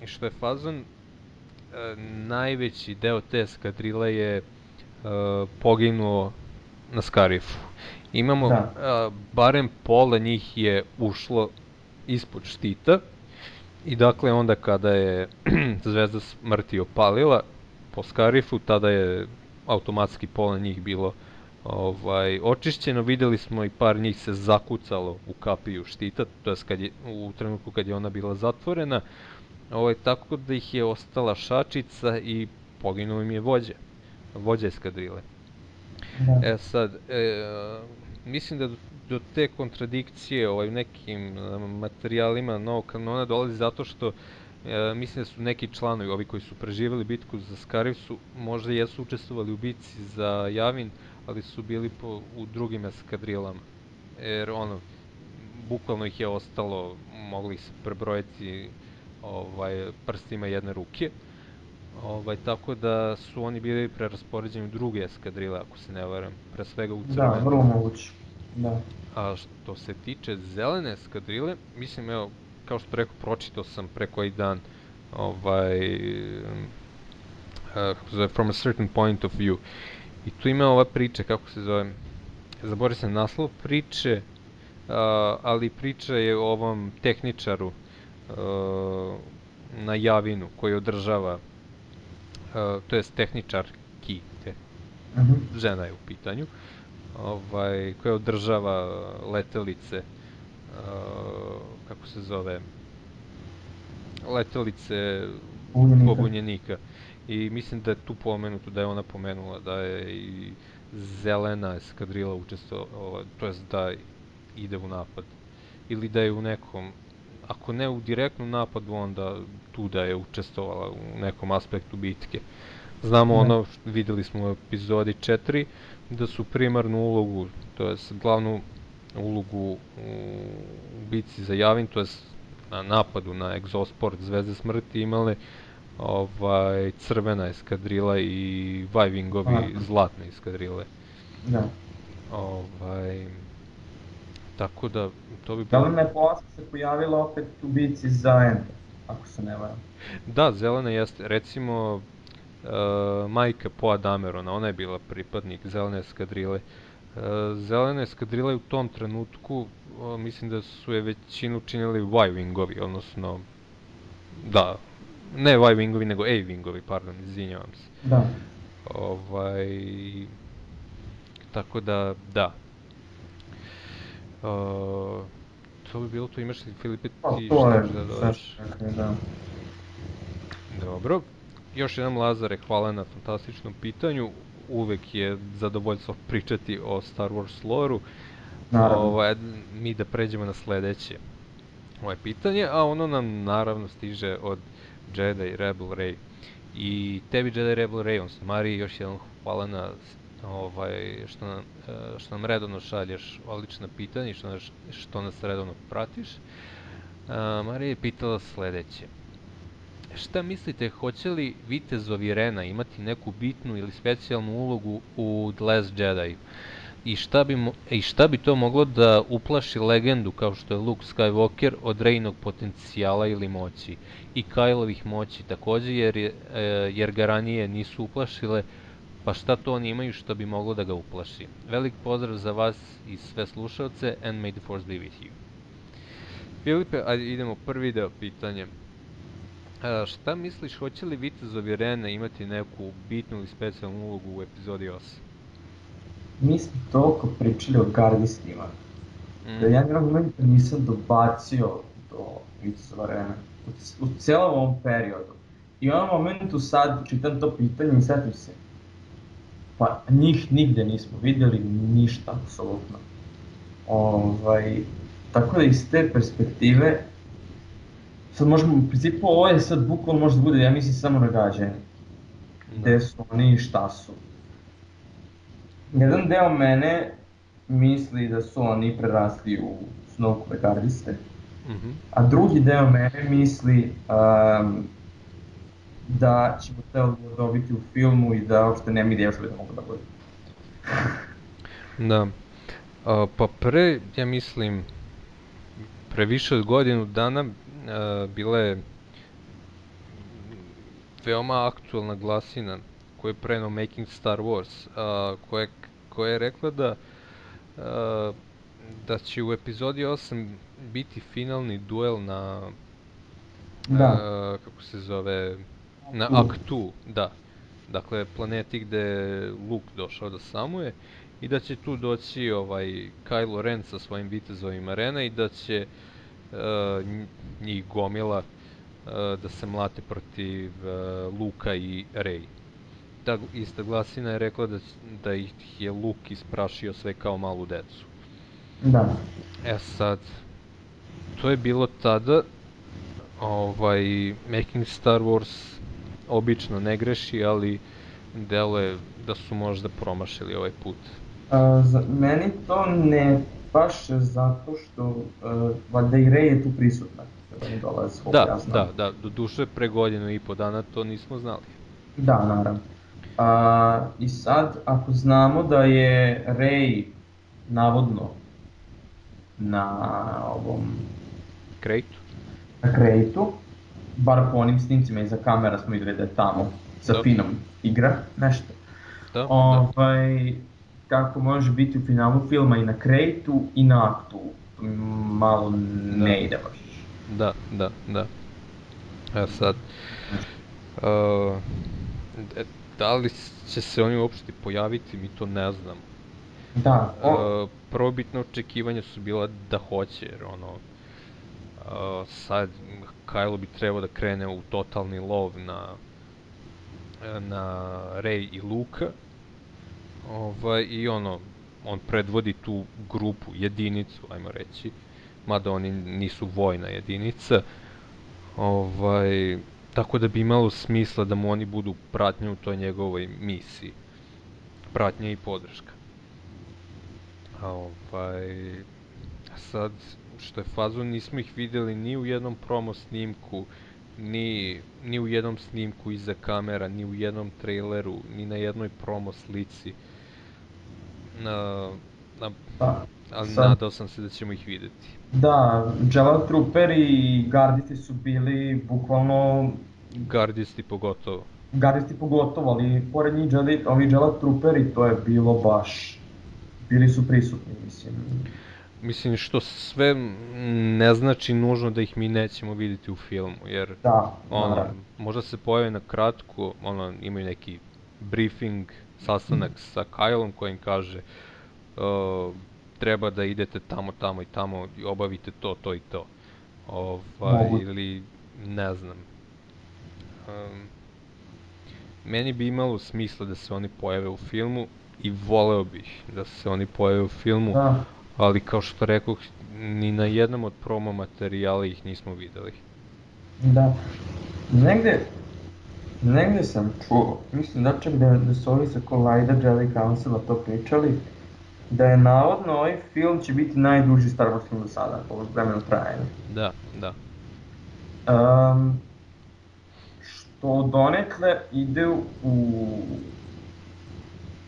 Uh, što je fazon, uh, najveći deo te eskadrile je uh, poginuo na Scarifu. Imamo, da. a, barem pola njih je ušlo ispod štita i dakle onda kada je zvezda smrti opalila po Skarifu, tada je automatski pola njih bilo ovaj, očišćeno, videli smo i par njih se zakucalo u kapiju štita, to je kad je, u trenutku kad je ona bila zatvorena, ovaj, tako da ih je ostala šačica i poginuo im je vođa, vođa eskadrile. Da. E sad, e, mislim da do, do te kontradikcije ovaj, nekim e, materijalima novog kanona dolazi zato što e, mislim da su neki članovi, ovi koji su preživeli bitku za Skariv su možda jesu učestvovali u bitci za Javin, ali su bili po, u drugim eskadrilama. Jer ono, bukvalno ih je ostalo, mogli se prebrojati ovaj, prstima jedne ruke. Ovaj, tako da su oni bili preraspoređeni u druge eskadrile, ako se ne varam, pre svega u crvene. Da, vrlo moguće. Da. A što se tiče zelene eskadrile, mislim, evo, kao što rekao, pročitao sam pre koji dan, ovaj, uh, from a certain point of view. I tu ima ova priča, kako se zove, zaboravio sam naslov priče, uh, ali priča je o ovom tehničaru uh, na Javinu koji održava uh, to jest tehničarki, te, uh mhm. -huh. žena je u pitanju, ovaj, koja održava letelice, uh, kako se zove, letelice pobunjenika. I mislim da je tu pomenuto, da je ona pomenula da je i zelena eskadrila učestvovala, to jest da ide u napad. Ili da je u nekom ako ne u direktnom napadu, onda tu da je učestvovala u nekom aspektu bitke. Znamo ono, videli smo u epizodi 4, da su primarnu ulogu, to je glavnu ulogu u bitci za Javin, to je na napadu na Exosport Zvezde smrti imale ovaj, crvena eskadrila i Vajvingovi zlatne eskadrile. Da. Ovaj, Tako da, to bi... Zelena je posle se pojavila opet u bici za Enter, ako se ne varam. Da, Zelena jeste, recimo, uh, majka Poa Damerona, ona je bila pripadnik Zelene eskadrile. Uh, Zelene eskadrile u tom trenutku, mislim da su je većinu činili Y-Wingovi, odnosno, da, ne Y-Wingovi, nego A-Wingovi, pardon, izvinjavam se. Da. Ovaj, tako da, da. Uh, to bi bilo to, imaš li Filipe ti Pa šta je da dodaš? da. Dobro. Još jedan Lazare, hvala na fantastičnom pitanju. Uvek je zadovoljstvo pričati o Star Wars lore-u. Naravno. Ovaj, mi da pređemo na sledeće ovaj pitanje, a ono nam naravno stiže od Jedi Rebel Ray. I tebi Jedi Rebel Ray, odnosno Mariji, još jedan hvala na ovaj, što, nam, što nam redovno šalješ odlična pitanja i što nas, što nas redovno pratiš. A, Marija je pitala sledeće. Šta mislite, hoće li Vitezovi Rena imati neku bitnu ili specijalnu ulogu u The Last Jedi? I šta, bi I šta bi to moglo da uplaši legendu kao što je Luke Skywalker od Reynog potencijala ili moći? I Kylovih moći takođe jer, je, e, jer ga ranije nisu uplašile, pa šta to oni imaju što bi moglo da ga uplaši? Velik pozdrav za vas i sve slušalce and may the force be with you. Filipe, ajde idemo prvi deo pitanje. A, šta misliš, hoće li Vitezovi Rene imati neku bitnu ili specijalnu ulogu u epizodi 8? Mi smo toliko pričali o gardistima, da ja jednog momenta nisam dobacio do Vitezova Rena. U, u celom ovom periodu. I u onom momentu sad čitam to pitanje i setim se. Pa njih nigde nismo videli ništa, apsolutno. Ovaj, tako da iz te perspektive, sad možemo, u principu ovo je sad bukvalno može da bude, ja mislim, samo nagađanje. Gde su oni i šta su. Jedan deo mene misli da su oni prerasli u Snowkove gardiste, Mhm. a drugi deo mene misli um, da ćemo te odgovor dobiti u filmu i da uopšte nema ideja što bi to moglo da bude. Da. A, pa pre, ja mislim, pre više od godinu dana je veoma aktualna glasina koju je prenao Making Star Wars, a, koja, koja je rekla da a, da će u epizodi 8 biti finalni duel na Da. a, kako se zove na Tu. Aktu, da. Dakle, planeti gde je Luke došao da samuje i da će tu doći ovaj Kylo Ren sa svojim vitezovima Rena i da će uh, njih gomila uh, da se mlate protiv uh, Luka i Rey. Ta ista glasina je rekla da, da ih je Luke isprašio sve kao malu decu. Da. E sad, to je bilo tada, ovaj, Making Star Wars obično ne greši, ali deluje da su možda promašili ovaj put. A, za, meni to ne paše zato što uh, valjda i Rey je tu prisutna kada oni dolaze, ja Da, znam. da, da, do duše pre godinu i po dana to nismo znali. Da, naravno. A, I sad, ako znamo da je Rey navodno na ovom Krejtu? na kreditu, bar po onim snimcima iza kamera smo videli da je tamo sa Da. Finom igra, nešto. Da, da, Ovaj, kako može biti u finalu filma i na kreditu i na aktu, malo Da. ne ide baš. da, da, da. E sad, uh, da li će se oni uopšte pojaviti, mi to ne znamo. Da, o, Uh, probitna očekivanja su bila da hoće, jer ono, uh, sad Kylo bi trebao da krene u totalni lov na na Rey i Luka. Ovaj, I ono, on predvodi tu grupu, jedinicu, ajmo reći, mada oni nisu vojna jedinica. Ovaj, tako da bi imalo smisla da mu oni budu pratnja u toj njegovoj misiji. Pratnja i podrška. A ovaj, sad, što je fazon, nismo ih videli ni u jednom promo snimku, ni, ni u jednom snimku iza kamera, ni u jednom traileru, ni na jednoj promo slici. Na, na, da. ali Sad- nadao sam se da ćemo ih videti. Da, Jello Trooperi i Gardisti su bili bukvalno Gardisti pogotovo. Gardisti pogotovo, ali pored njih Jedi, ovi Jello Trooperi, to je bilo baš, bili su prisutni, mislim. Mislim što sve ne znači nužno da ih mi nećemo videti u filmu, jer Da, ono, možda se pojave na kratko, ono, imaju neki briefing sastanak sa Kylom kojim kaže uh, treba da idete tamo, tamo i tamo i obavite to, to i to. Ovaj, Mogu. ili ne znam. Um, meni bi imalo smisla da se oni pojave u filmu i voleo bih da se oni pojave u filmu, Da, ali kao što rekoh, ni na jednom od promo materijala ih nismo videli. da. Negde, negde sam čuo, mislim da čak da, da su ovi sa Collider Jelly Councila to pričali, da je navodno ovaj film će biti najduži Star Wars film do sada, ovog vremena trajanja. Da, da. Um, što donekle ide u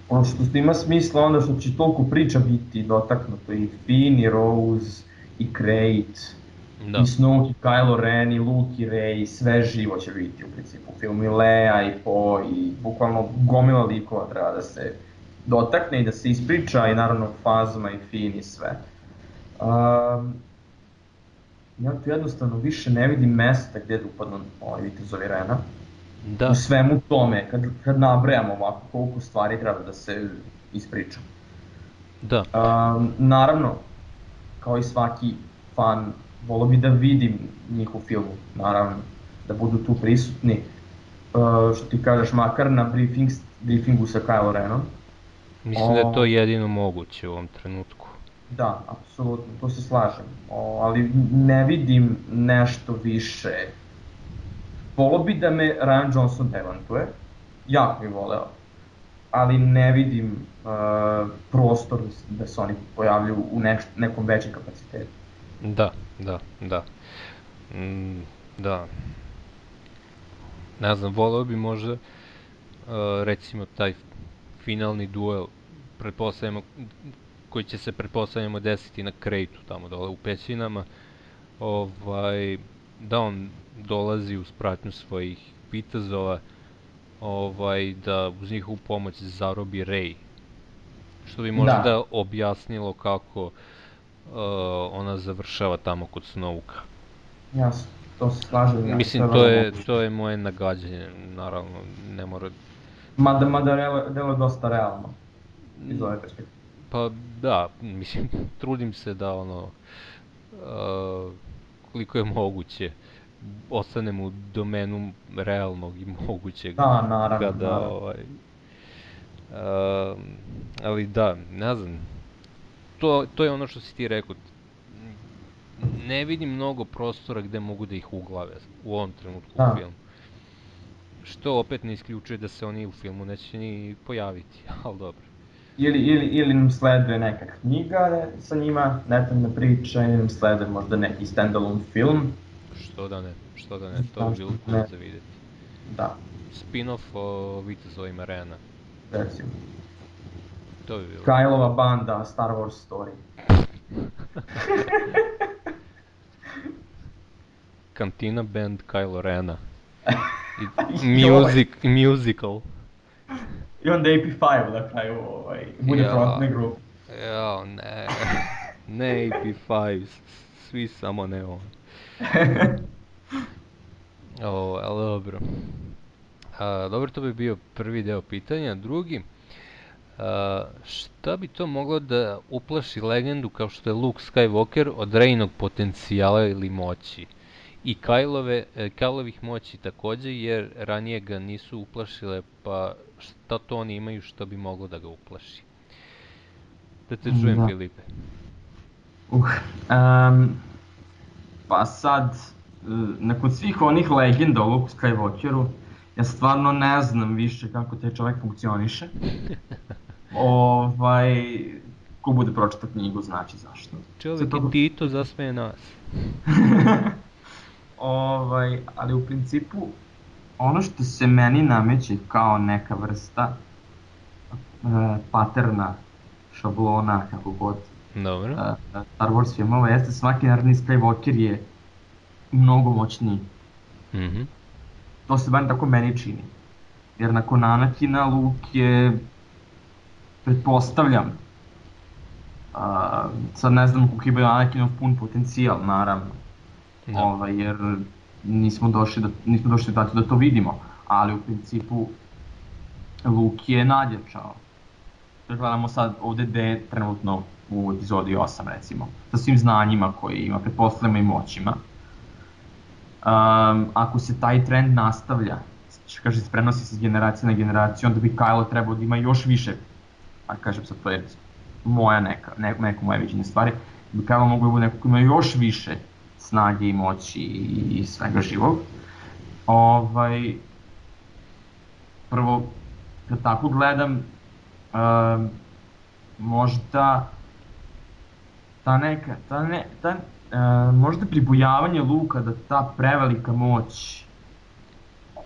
ono što ima smisla onda što će toliko priča biti dotaknuto i Finn i Rose i Crate Da. i Snoke i Kylo Ren i Luke i Rey sve živo će biti u principu u filmu i Leia i Po i bukvalno gomila likova treba da se dotakne i da se ispriča i naravno Fazma i Finn i sve. Um, ja tu jednostavno više ne vidim mesta gdje da upadnu ovaj vitezovi Rena. Da, U svemu tome, kad, kad nabrajamo ovako koliko stvari treba da se ispriča. da, Um, naravno, kao i svaki fan, volio bi da vidim njih u filmu, naravno, da budu tu prisutni. Uh, što ti kažeš, makar na briefing, briefingu sa Kylo Renom. mislim da je to O. jedino moguće u ovom trenutku. Da, apsolutno, to se slažem. O, ali ne vidim nešto više. Volio bi da me Ryan Johnson demantuje, jako bi voleo, ali ne vidim uh, prostor da se- oni pojavljuju u neš, nekom većem kapacitetu. Da, da, da. Mm, da. Ne znam, voleo bi možda, uh, recimo, taj finalni duel, pretpostavljamo, koji će se pretpostavljamo desiti na Krejtu, tamo dole u pećinama, ovaj, da on dolazi uz pratnju svojih vitezova, ovaj, da uz njihovu pomoć zarobi Rey. Što bi možda Da. objasnilo kako uh, ona završava tamo kod Snowka. Jasno, to se slažem. ja, Mislim, to je, to je moje nagađanje, naravno, ne mora... Mada, mada delo, dosta realno, iz ove perspektive. Pa da, mislim, trudim se da ono, uh, koliko je moguće, ostanem u domenu realnog i mogućeg. Da, naravno, kada, naravno. ovaj, um, ali da, ne znam, to, to je ono što si ti rekao, ne vidim mnogo prostora gde mogu da ih uglave u ovom trenutku Da. u filmu. Što opet ne isključuje da se oni u filmu neće ni pojaviti, ali dobro. Ili, ili, ili nam sleduje neka knjiga sa njima, detaljna priča, ili nam sleduje možda neki standalone film. Što da ne, što da ne, to bi bilo cool ne? za vidjeti. Da, Spin-off o Vitezovima Rena, recimo. To bi bilo. Kylova banda, Star Wars story. Kantina band Kylo Rena. I music, musical. I onda AP5 na kraju ovaj, bude Ja. frontman grup. Jao, ne. Ne AP5, s- svi samo ne on. O, ali dobro. A, dobro, to bi bio prvi deo pitanja. Drugi, šta bi to moglo da uplaši legendu kao što je Luke Skywalker od Reynog potencijala ili moći? I Kylove, e, Kylovih moći takođe, jer ranije ga nisu uplašile, pa šta to oni imaju što bi moglo da ga uplaši? Da te čujem, Da. Filipe. Uh, um, pa sad, uh, nakon svih onih legenda o Luke Skywalkeru, ja stvarno ne znam više kako taj čovjek funkcioniše. ovaj, ko bude pročitao knjigu znači zašto. Čovjek Sad to- i Tito zasmeje nas. ovaj, ali u principu, ono što se meni nameće kao neka vrsta uh, paterna, šablona, kako god, Dobro. uh, Star Wars filmova jeste svaki naredni Skywalker je mnogo moćniji. Mhm. To se bar tako meni čini. Jer nakon Anakina Luke je, pretpostavljam, uh, sad ne znam koliko ima Anakinov pun potencijal, naravno, Da. ovaj, jer nismo došli, da, nismo došli da, da to vidimo, ali u principu Luke je nadjačao. Gledamo sad ovde gde je trenutno u epizodi 8 recimo, sa svim znanjima koji ima, pretpostavljamo i moćima. Um, ako se taj trend nastavlja, kaže, prenosi se s generacije na generaciju, onda bi Kylo trebao da ima još više, a kažem sad to je moja neka, ne, neko moje viđenje stvari, bi Kylo mogu da bude neko ko ima još više snage i moći i, svega živog. Ovaj, prvo, kad tako gledam, um, možda ta neka, ta ne, ta, uh, možda pribojavanje Luka da ta prevelika moć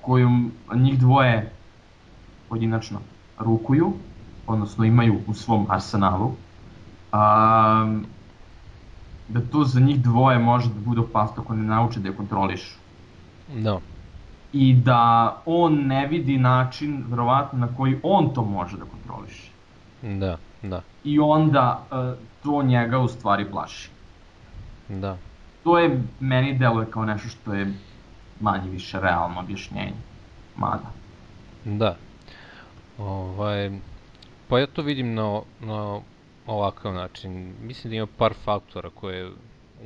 koju njih dvoje pojedinačno rukuju, odnosno imaju u svom arsenalu, um, da to za njih dvoje može da bude opasno ako ne nauče da je kontrolišu. No. I da on ne vidi način, verovatno, na koji on to može da kontroliše. Da, da. I onda uh, to njega u stvari plaši. Da. To je, meni deluje kao nešto što je manje više realno objašnjenje. Mada. Da. Ovaj, pa ja to vidim na, na ovakav način. Mislim da ima par faktora koje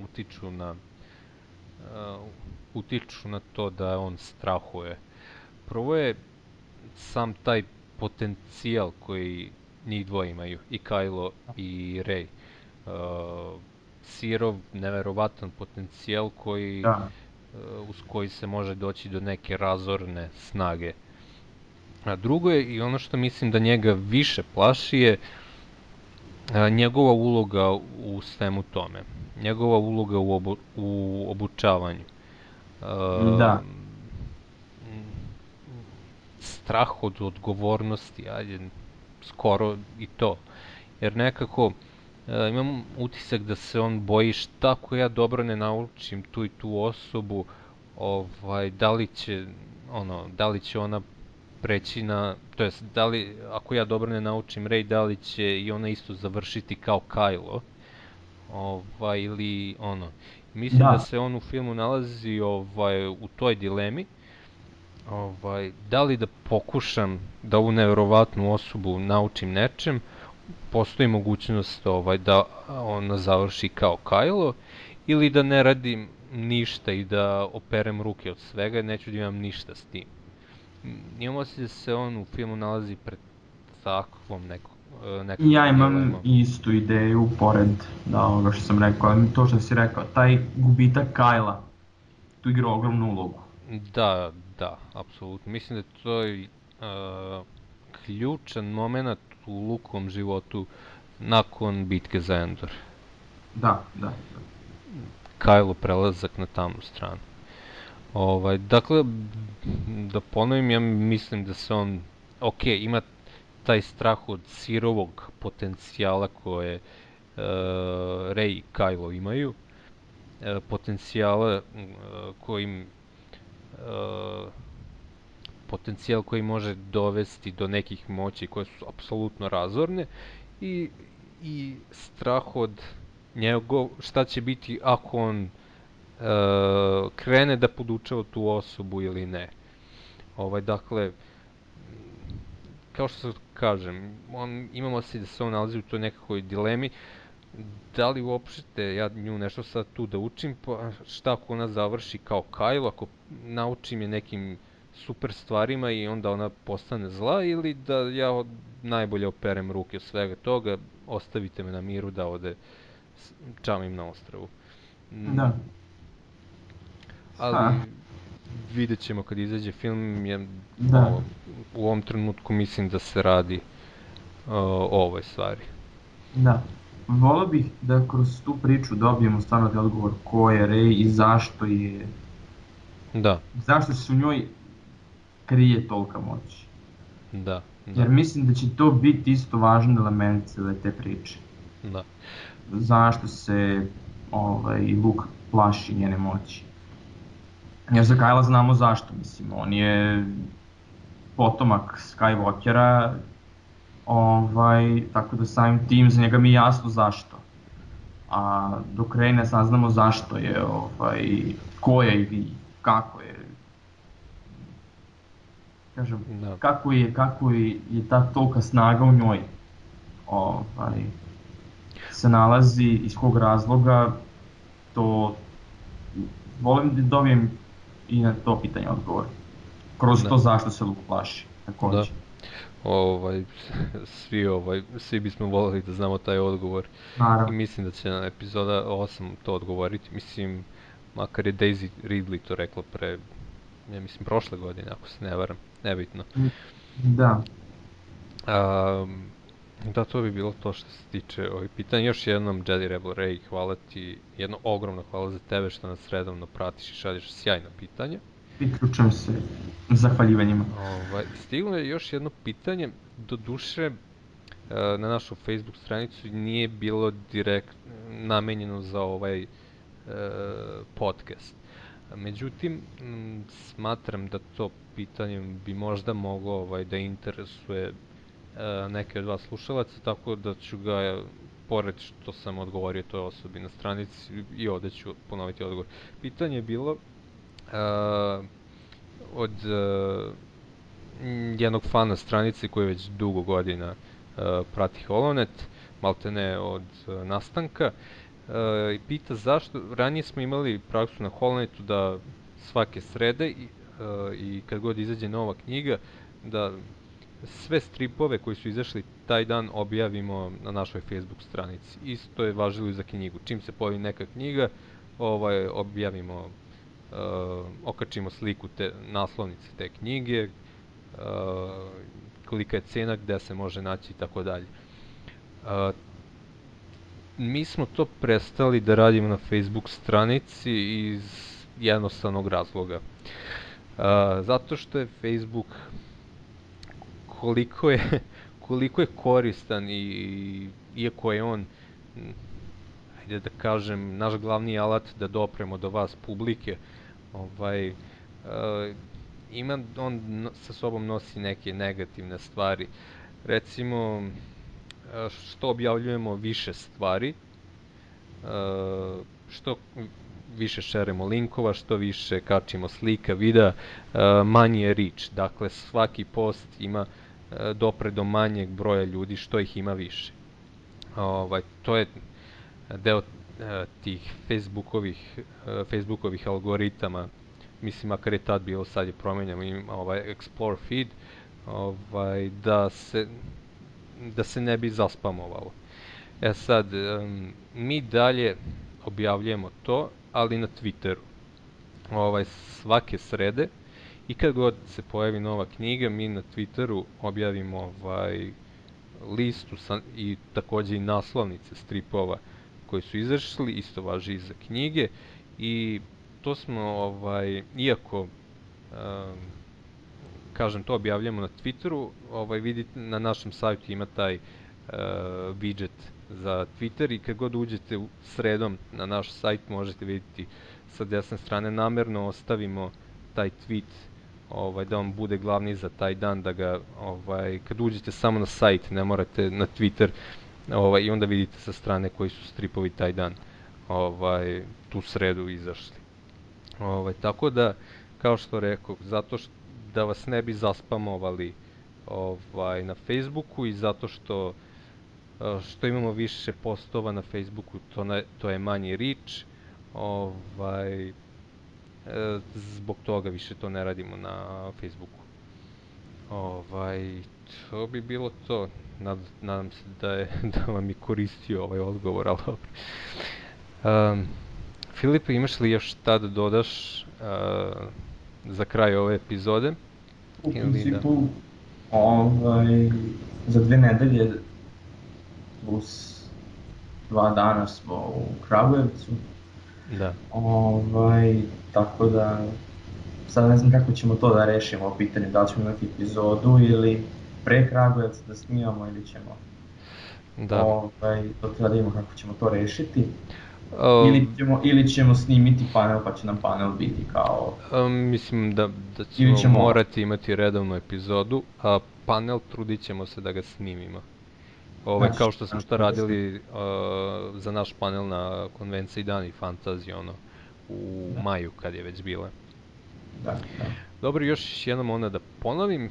utiču na uh, utiču na to da on strahuje. Prvo je sam taj potencijal koji njih dvoje imaju, i Kylo i Rey. Uh, Sirov neverovatan potencijal koji Da. uh, uz koji se može doći do neke razorne snage. A drugo je i ono što mislim da njega više plaši je a, njegova uloga u svemu tome. Njegova uloga u, obu, u obučavanju. A, Da. Strah od odgovornosti, ajde, skoro i to. Jer nekako e, imam utisak da se on boji šta ako ja dobro ne naučim tu i tu osobu, ovaj, da li će, ono, da li će ona preći na, to jest, da li, ako ja dobro ne naučim Rey, da li će i ona isto završiti kao Kylo, ovaj, ili ono. Mislim da. Da. se on u filmu nalazi ovaj, u toj dilemi, ovaj, da li da pokušam da ovu nevjerovatnu osobu naučim nečem, postoji mogućnost ovaj, da ona završi kao Kylo, ili da ne radim ništa i da operem ruke od svega neću da imam ništa s tim. Imam osjećaj da se on u filmu nalazi pred takvom neko, e, nekom Ja imam dilemom. istu ideju pored da, ovoga što sam rekao, ali to što si rekao, taj gubitak Kajla tu igra ogromnu ulogu. Da, da, apsolutno. Mislim da to je uh, ključan moment u Lukovom životu nakon bitke za Endor. Da, da. da. Kylo prelazak na tamnu stranu. Ovaj, dakle, da ponovim, ja mislim da se on, ok, ima taj strah od sirovog potencijala koje uh, Rey i Kylo imaju, uh, potencijala uh, kojim potencijal koji može dovesti do nekih moći koje su apsolutno razorne i, i strah od njegov, šta će biti ako on uh, krene da podučava tu osobu ili ne. Ovaj, dakle, kao što kažem, on, imamo se da se on nalazi u toj nekakvoj dilemi, da li uopšte ja nju nešto sad tu da učim, pa šta ako ona završi kao Kylo, ako naučim je nekim super stvarima i onda ona postane zla ili da ja najbolje operem ruke od svega toga, ostavite me na miru da ode čamim na ostravu. Da. Ali Ha. vidjet ćemo kad izađe film, je, Da. ovo, u ovom trenutku mislim da se radi o, o ovoj stvari. Da. Volio bih da kroz tu priču dobijemo stvarno taj odgovor ko je Rey i zašto je Da, zašto se u njoj krije tolika moć. da, da, Jer mislim da će to biti isto važan element cele te priče. da. Zašto se ovaj, Luke plaši njene moći. Jer za Kyla znamo zašto, mislim, on je potomak Skywalkera, ovaj, tako da samim tim za njega mi je jasno zašto. A dok Rey ne saznamo zašto je, ovaj, ko je i kako je, kažem, Da. kako je, kako je, je ta tolika snaga u njoj ovaj, se nalazi, iz kog razloga, to volim da dobijem i na to pitanje odgovor. Kroz Da. to zašto se Luke plaši, takođe. Da. Ovaj, svi, ovaj, svi bismo volili da znamo taj odgovor. I Naravno. mislim da će na epizoda 8 to odgovoriti. Mislim, makar je Daisy Ridley to rekla pre, ja mislim, prošle godine, ako se ne varam, nebitno. Da. Um, da, to bi bilo to što se tiče ovih pitanja. Još jednom, Jedi Rebel Ray, hvala ti, jedno ogromno hvala za tebe što nas redovno pratiš i šalješ sjajna pitanja. Priključujem se zahvaljivanjima. Ovaj, stiglo je još jedno pitanje, do duše na našu Facebook stranicu nije bilo direkt namenjeno za ovaj e, podcast. Međutim, m, smatram da to pitanje bi možda moglo ovaj, da interesuje neke od vas slušalaca, tako da ću ga, e, pored što sam odgovorio toj osobi na stranici, i ovde ću ponoviti odgovor. Pitanje je bilo e, od e, m, jednog fana stranice koji već dugo godina e, prati Holonet, maltene od e, nastanka, e, i pita zašto, ranije smo imali praksu na Holonetu da svake srede i, e, i kad god izađe nova knjiga, da sve stripove koji su izašli taj dan objavimo na našoj Facebook stranici. Isto je važilo i za knjigu. Čim se pojavi neka knjiga, ovaj, objavimo, uh, okačimo sliku te naslovnice te knjige, uh, kolika je cena, gde se može naći i tako dalje. Uh, mi smo to prestali da radimo na Facebook stranici iz jednostavnog razloga. Uh, zato što je Facebook koliko je koliko je koristan i iako je on ajde da kažem naš glavni alat da dopremo do vas publike ovaj uh, ima on sa sobom nosi neke negativne stvari recimo uh, što objavljujemo više stvari uh, što više šeremo linkova, što više kačimo slika, videa, manji je reach. Dakle, svaki post ima dopre do manjeg broja ljudi, što ih ima više. Ovaj, to je deo uh, tih Facebookovih, uh, Facebookovih algoritama, mislim makar je tad bilo, sad je promenjeno, ima ovaj Explore feed, ovaj, da se da se ne bi zaspamovalo. E sad, mi dalje objavljujemo to, ali na Twitteru. Ovaj, svake srede i kad god se pojavi nova knjiga, mi na Twitteru objavimo ovaj, listu sa, i takođe i naslovnice stripova koji su izašli, isto važi i za knjige. I to smo, ovaj, iako um, kažem, to objavljamo na Twitteru, ovaj, vidite, na našem sajtu ima taj uh, widget za Twitter i kad god uđete u sredom na naš sajt možete vidjeti sa desne strane namerno ostavimo taj tweet ovaj, da vam bude glavni za taj dan, da ga, ovaj, kad uđete samo na sajt, ne morate na Twitter, ovaj, i onda vidite sa strane koji su stripovi taj dan, ovaj, tu sredu izašli. Ovaj, tako da, kao što rekao, zato što da vas ne bi zaspamovali ovaj, na Facebooku i zato što a, što imamo više postova na Facebooku, to, ne, to je manji reach, ovaj, zbog toga više to ne radimo na Facebooku. Ovaj, to bi bilo to. Nad, nadam se da je da vam je koristio ovaj odgovor, ali dobro. Um, Filipe, imaš li još šta da dodaš uh, za kraj ove epizode? U Ili da? principu, ovaj, za dve nedelje plus dva dana smo u Kragujevcu, Da. ovaj, tako da sad ne znam kako ćemo to da rešimo pitanje, da li ćemo imati epizodu ili pre Kragujevca da snimamo ili ćemo Da. ovaj, to treba da vidimo kako ćemo to rešiti. Um, Ili ćemo, ili ćemo snimiti panel pa će nam panel biti kao Um, mislim da, da ćemo, ćemo- morati imati redovnu epizodu, a panel trudit ćemo se da ga snimimo. Ovaj, Znači, kao što smo da radili uh, za naš panel na konvenciji Dani Fantazije, ono, u Da. maju kad je već bila. Da, da. Dobro, još jednom onda da ponovim, uh,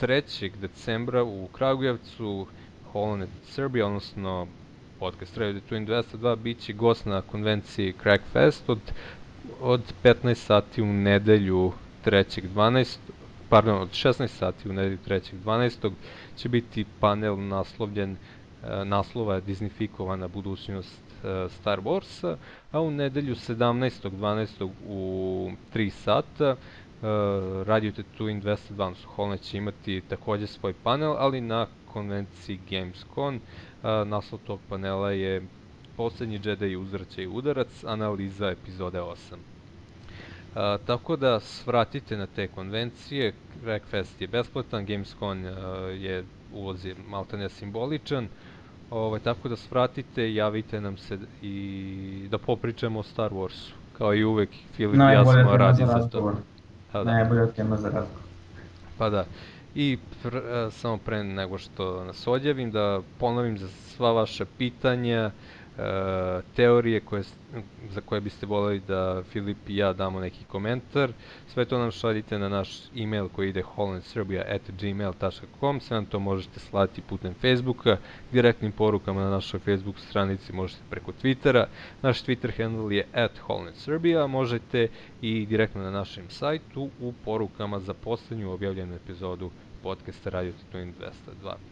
3. decembra u Kragujevcu Holonet Srbija, odnosno podcast Radio Twin 202, bit će gost na konvenciji Crackfest od, od 15 sati u nedelju 3.12. Pardon, od 16 sati u nedelju 3.12. će biti panel naslovljen uh, naslova Disneyfikovana budućnost uh, Star Warsa, a u nedelju 17.12. u 3 sata Uh, Radio Tatooine 202, odnosno Holnet će imati takođe svoj panel, ali na konvenciji Gamescom. Uh, naslov tog panela je Poslednji Jedi uzraća i udarac, analiza epizode 8. Uh, tako da svratite na te konvencije, Wreckfest je besplatan, Gamescom uh, je ulaz je maltene simboličan, ovaj, tako da svratite, javite nam se i da popričamo o Star Warsu. Kao i uvek, Filip i ja smo radi za to. Pa da. Najbolja tema za razgovor. Pa da. I pr, a, samo pre nego što nas odjavim, da ponovim za sva vaša pitanja, e, teorije koje, za koje biste voleli da Filip i ja damo neki komentar. Sve to nam šaljite na naš email koji ide hollandserbia.gmail.com Sve nam to možete slati putem Facebooka, direktnim porukama na našoj Facebook stranici možete preko Twittera. Naš Twitter handle je at hollandserbia, možete i direktno na našem sajtu u porukama za poslednju objavljenu epizodu podcasta Radio Tatooine 202.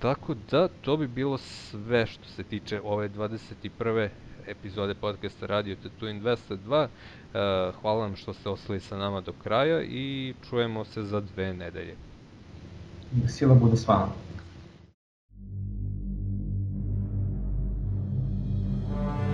Tako da, to bi bilo sve što se tiče ove 21. epizode podcasta Radio Tatooine 202. E, hvala vam što ste ostali sa nama do kraja i čujemo se za dve nedelje. Da sila bude s vama. Thank you.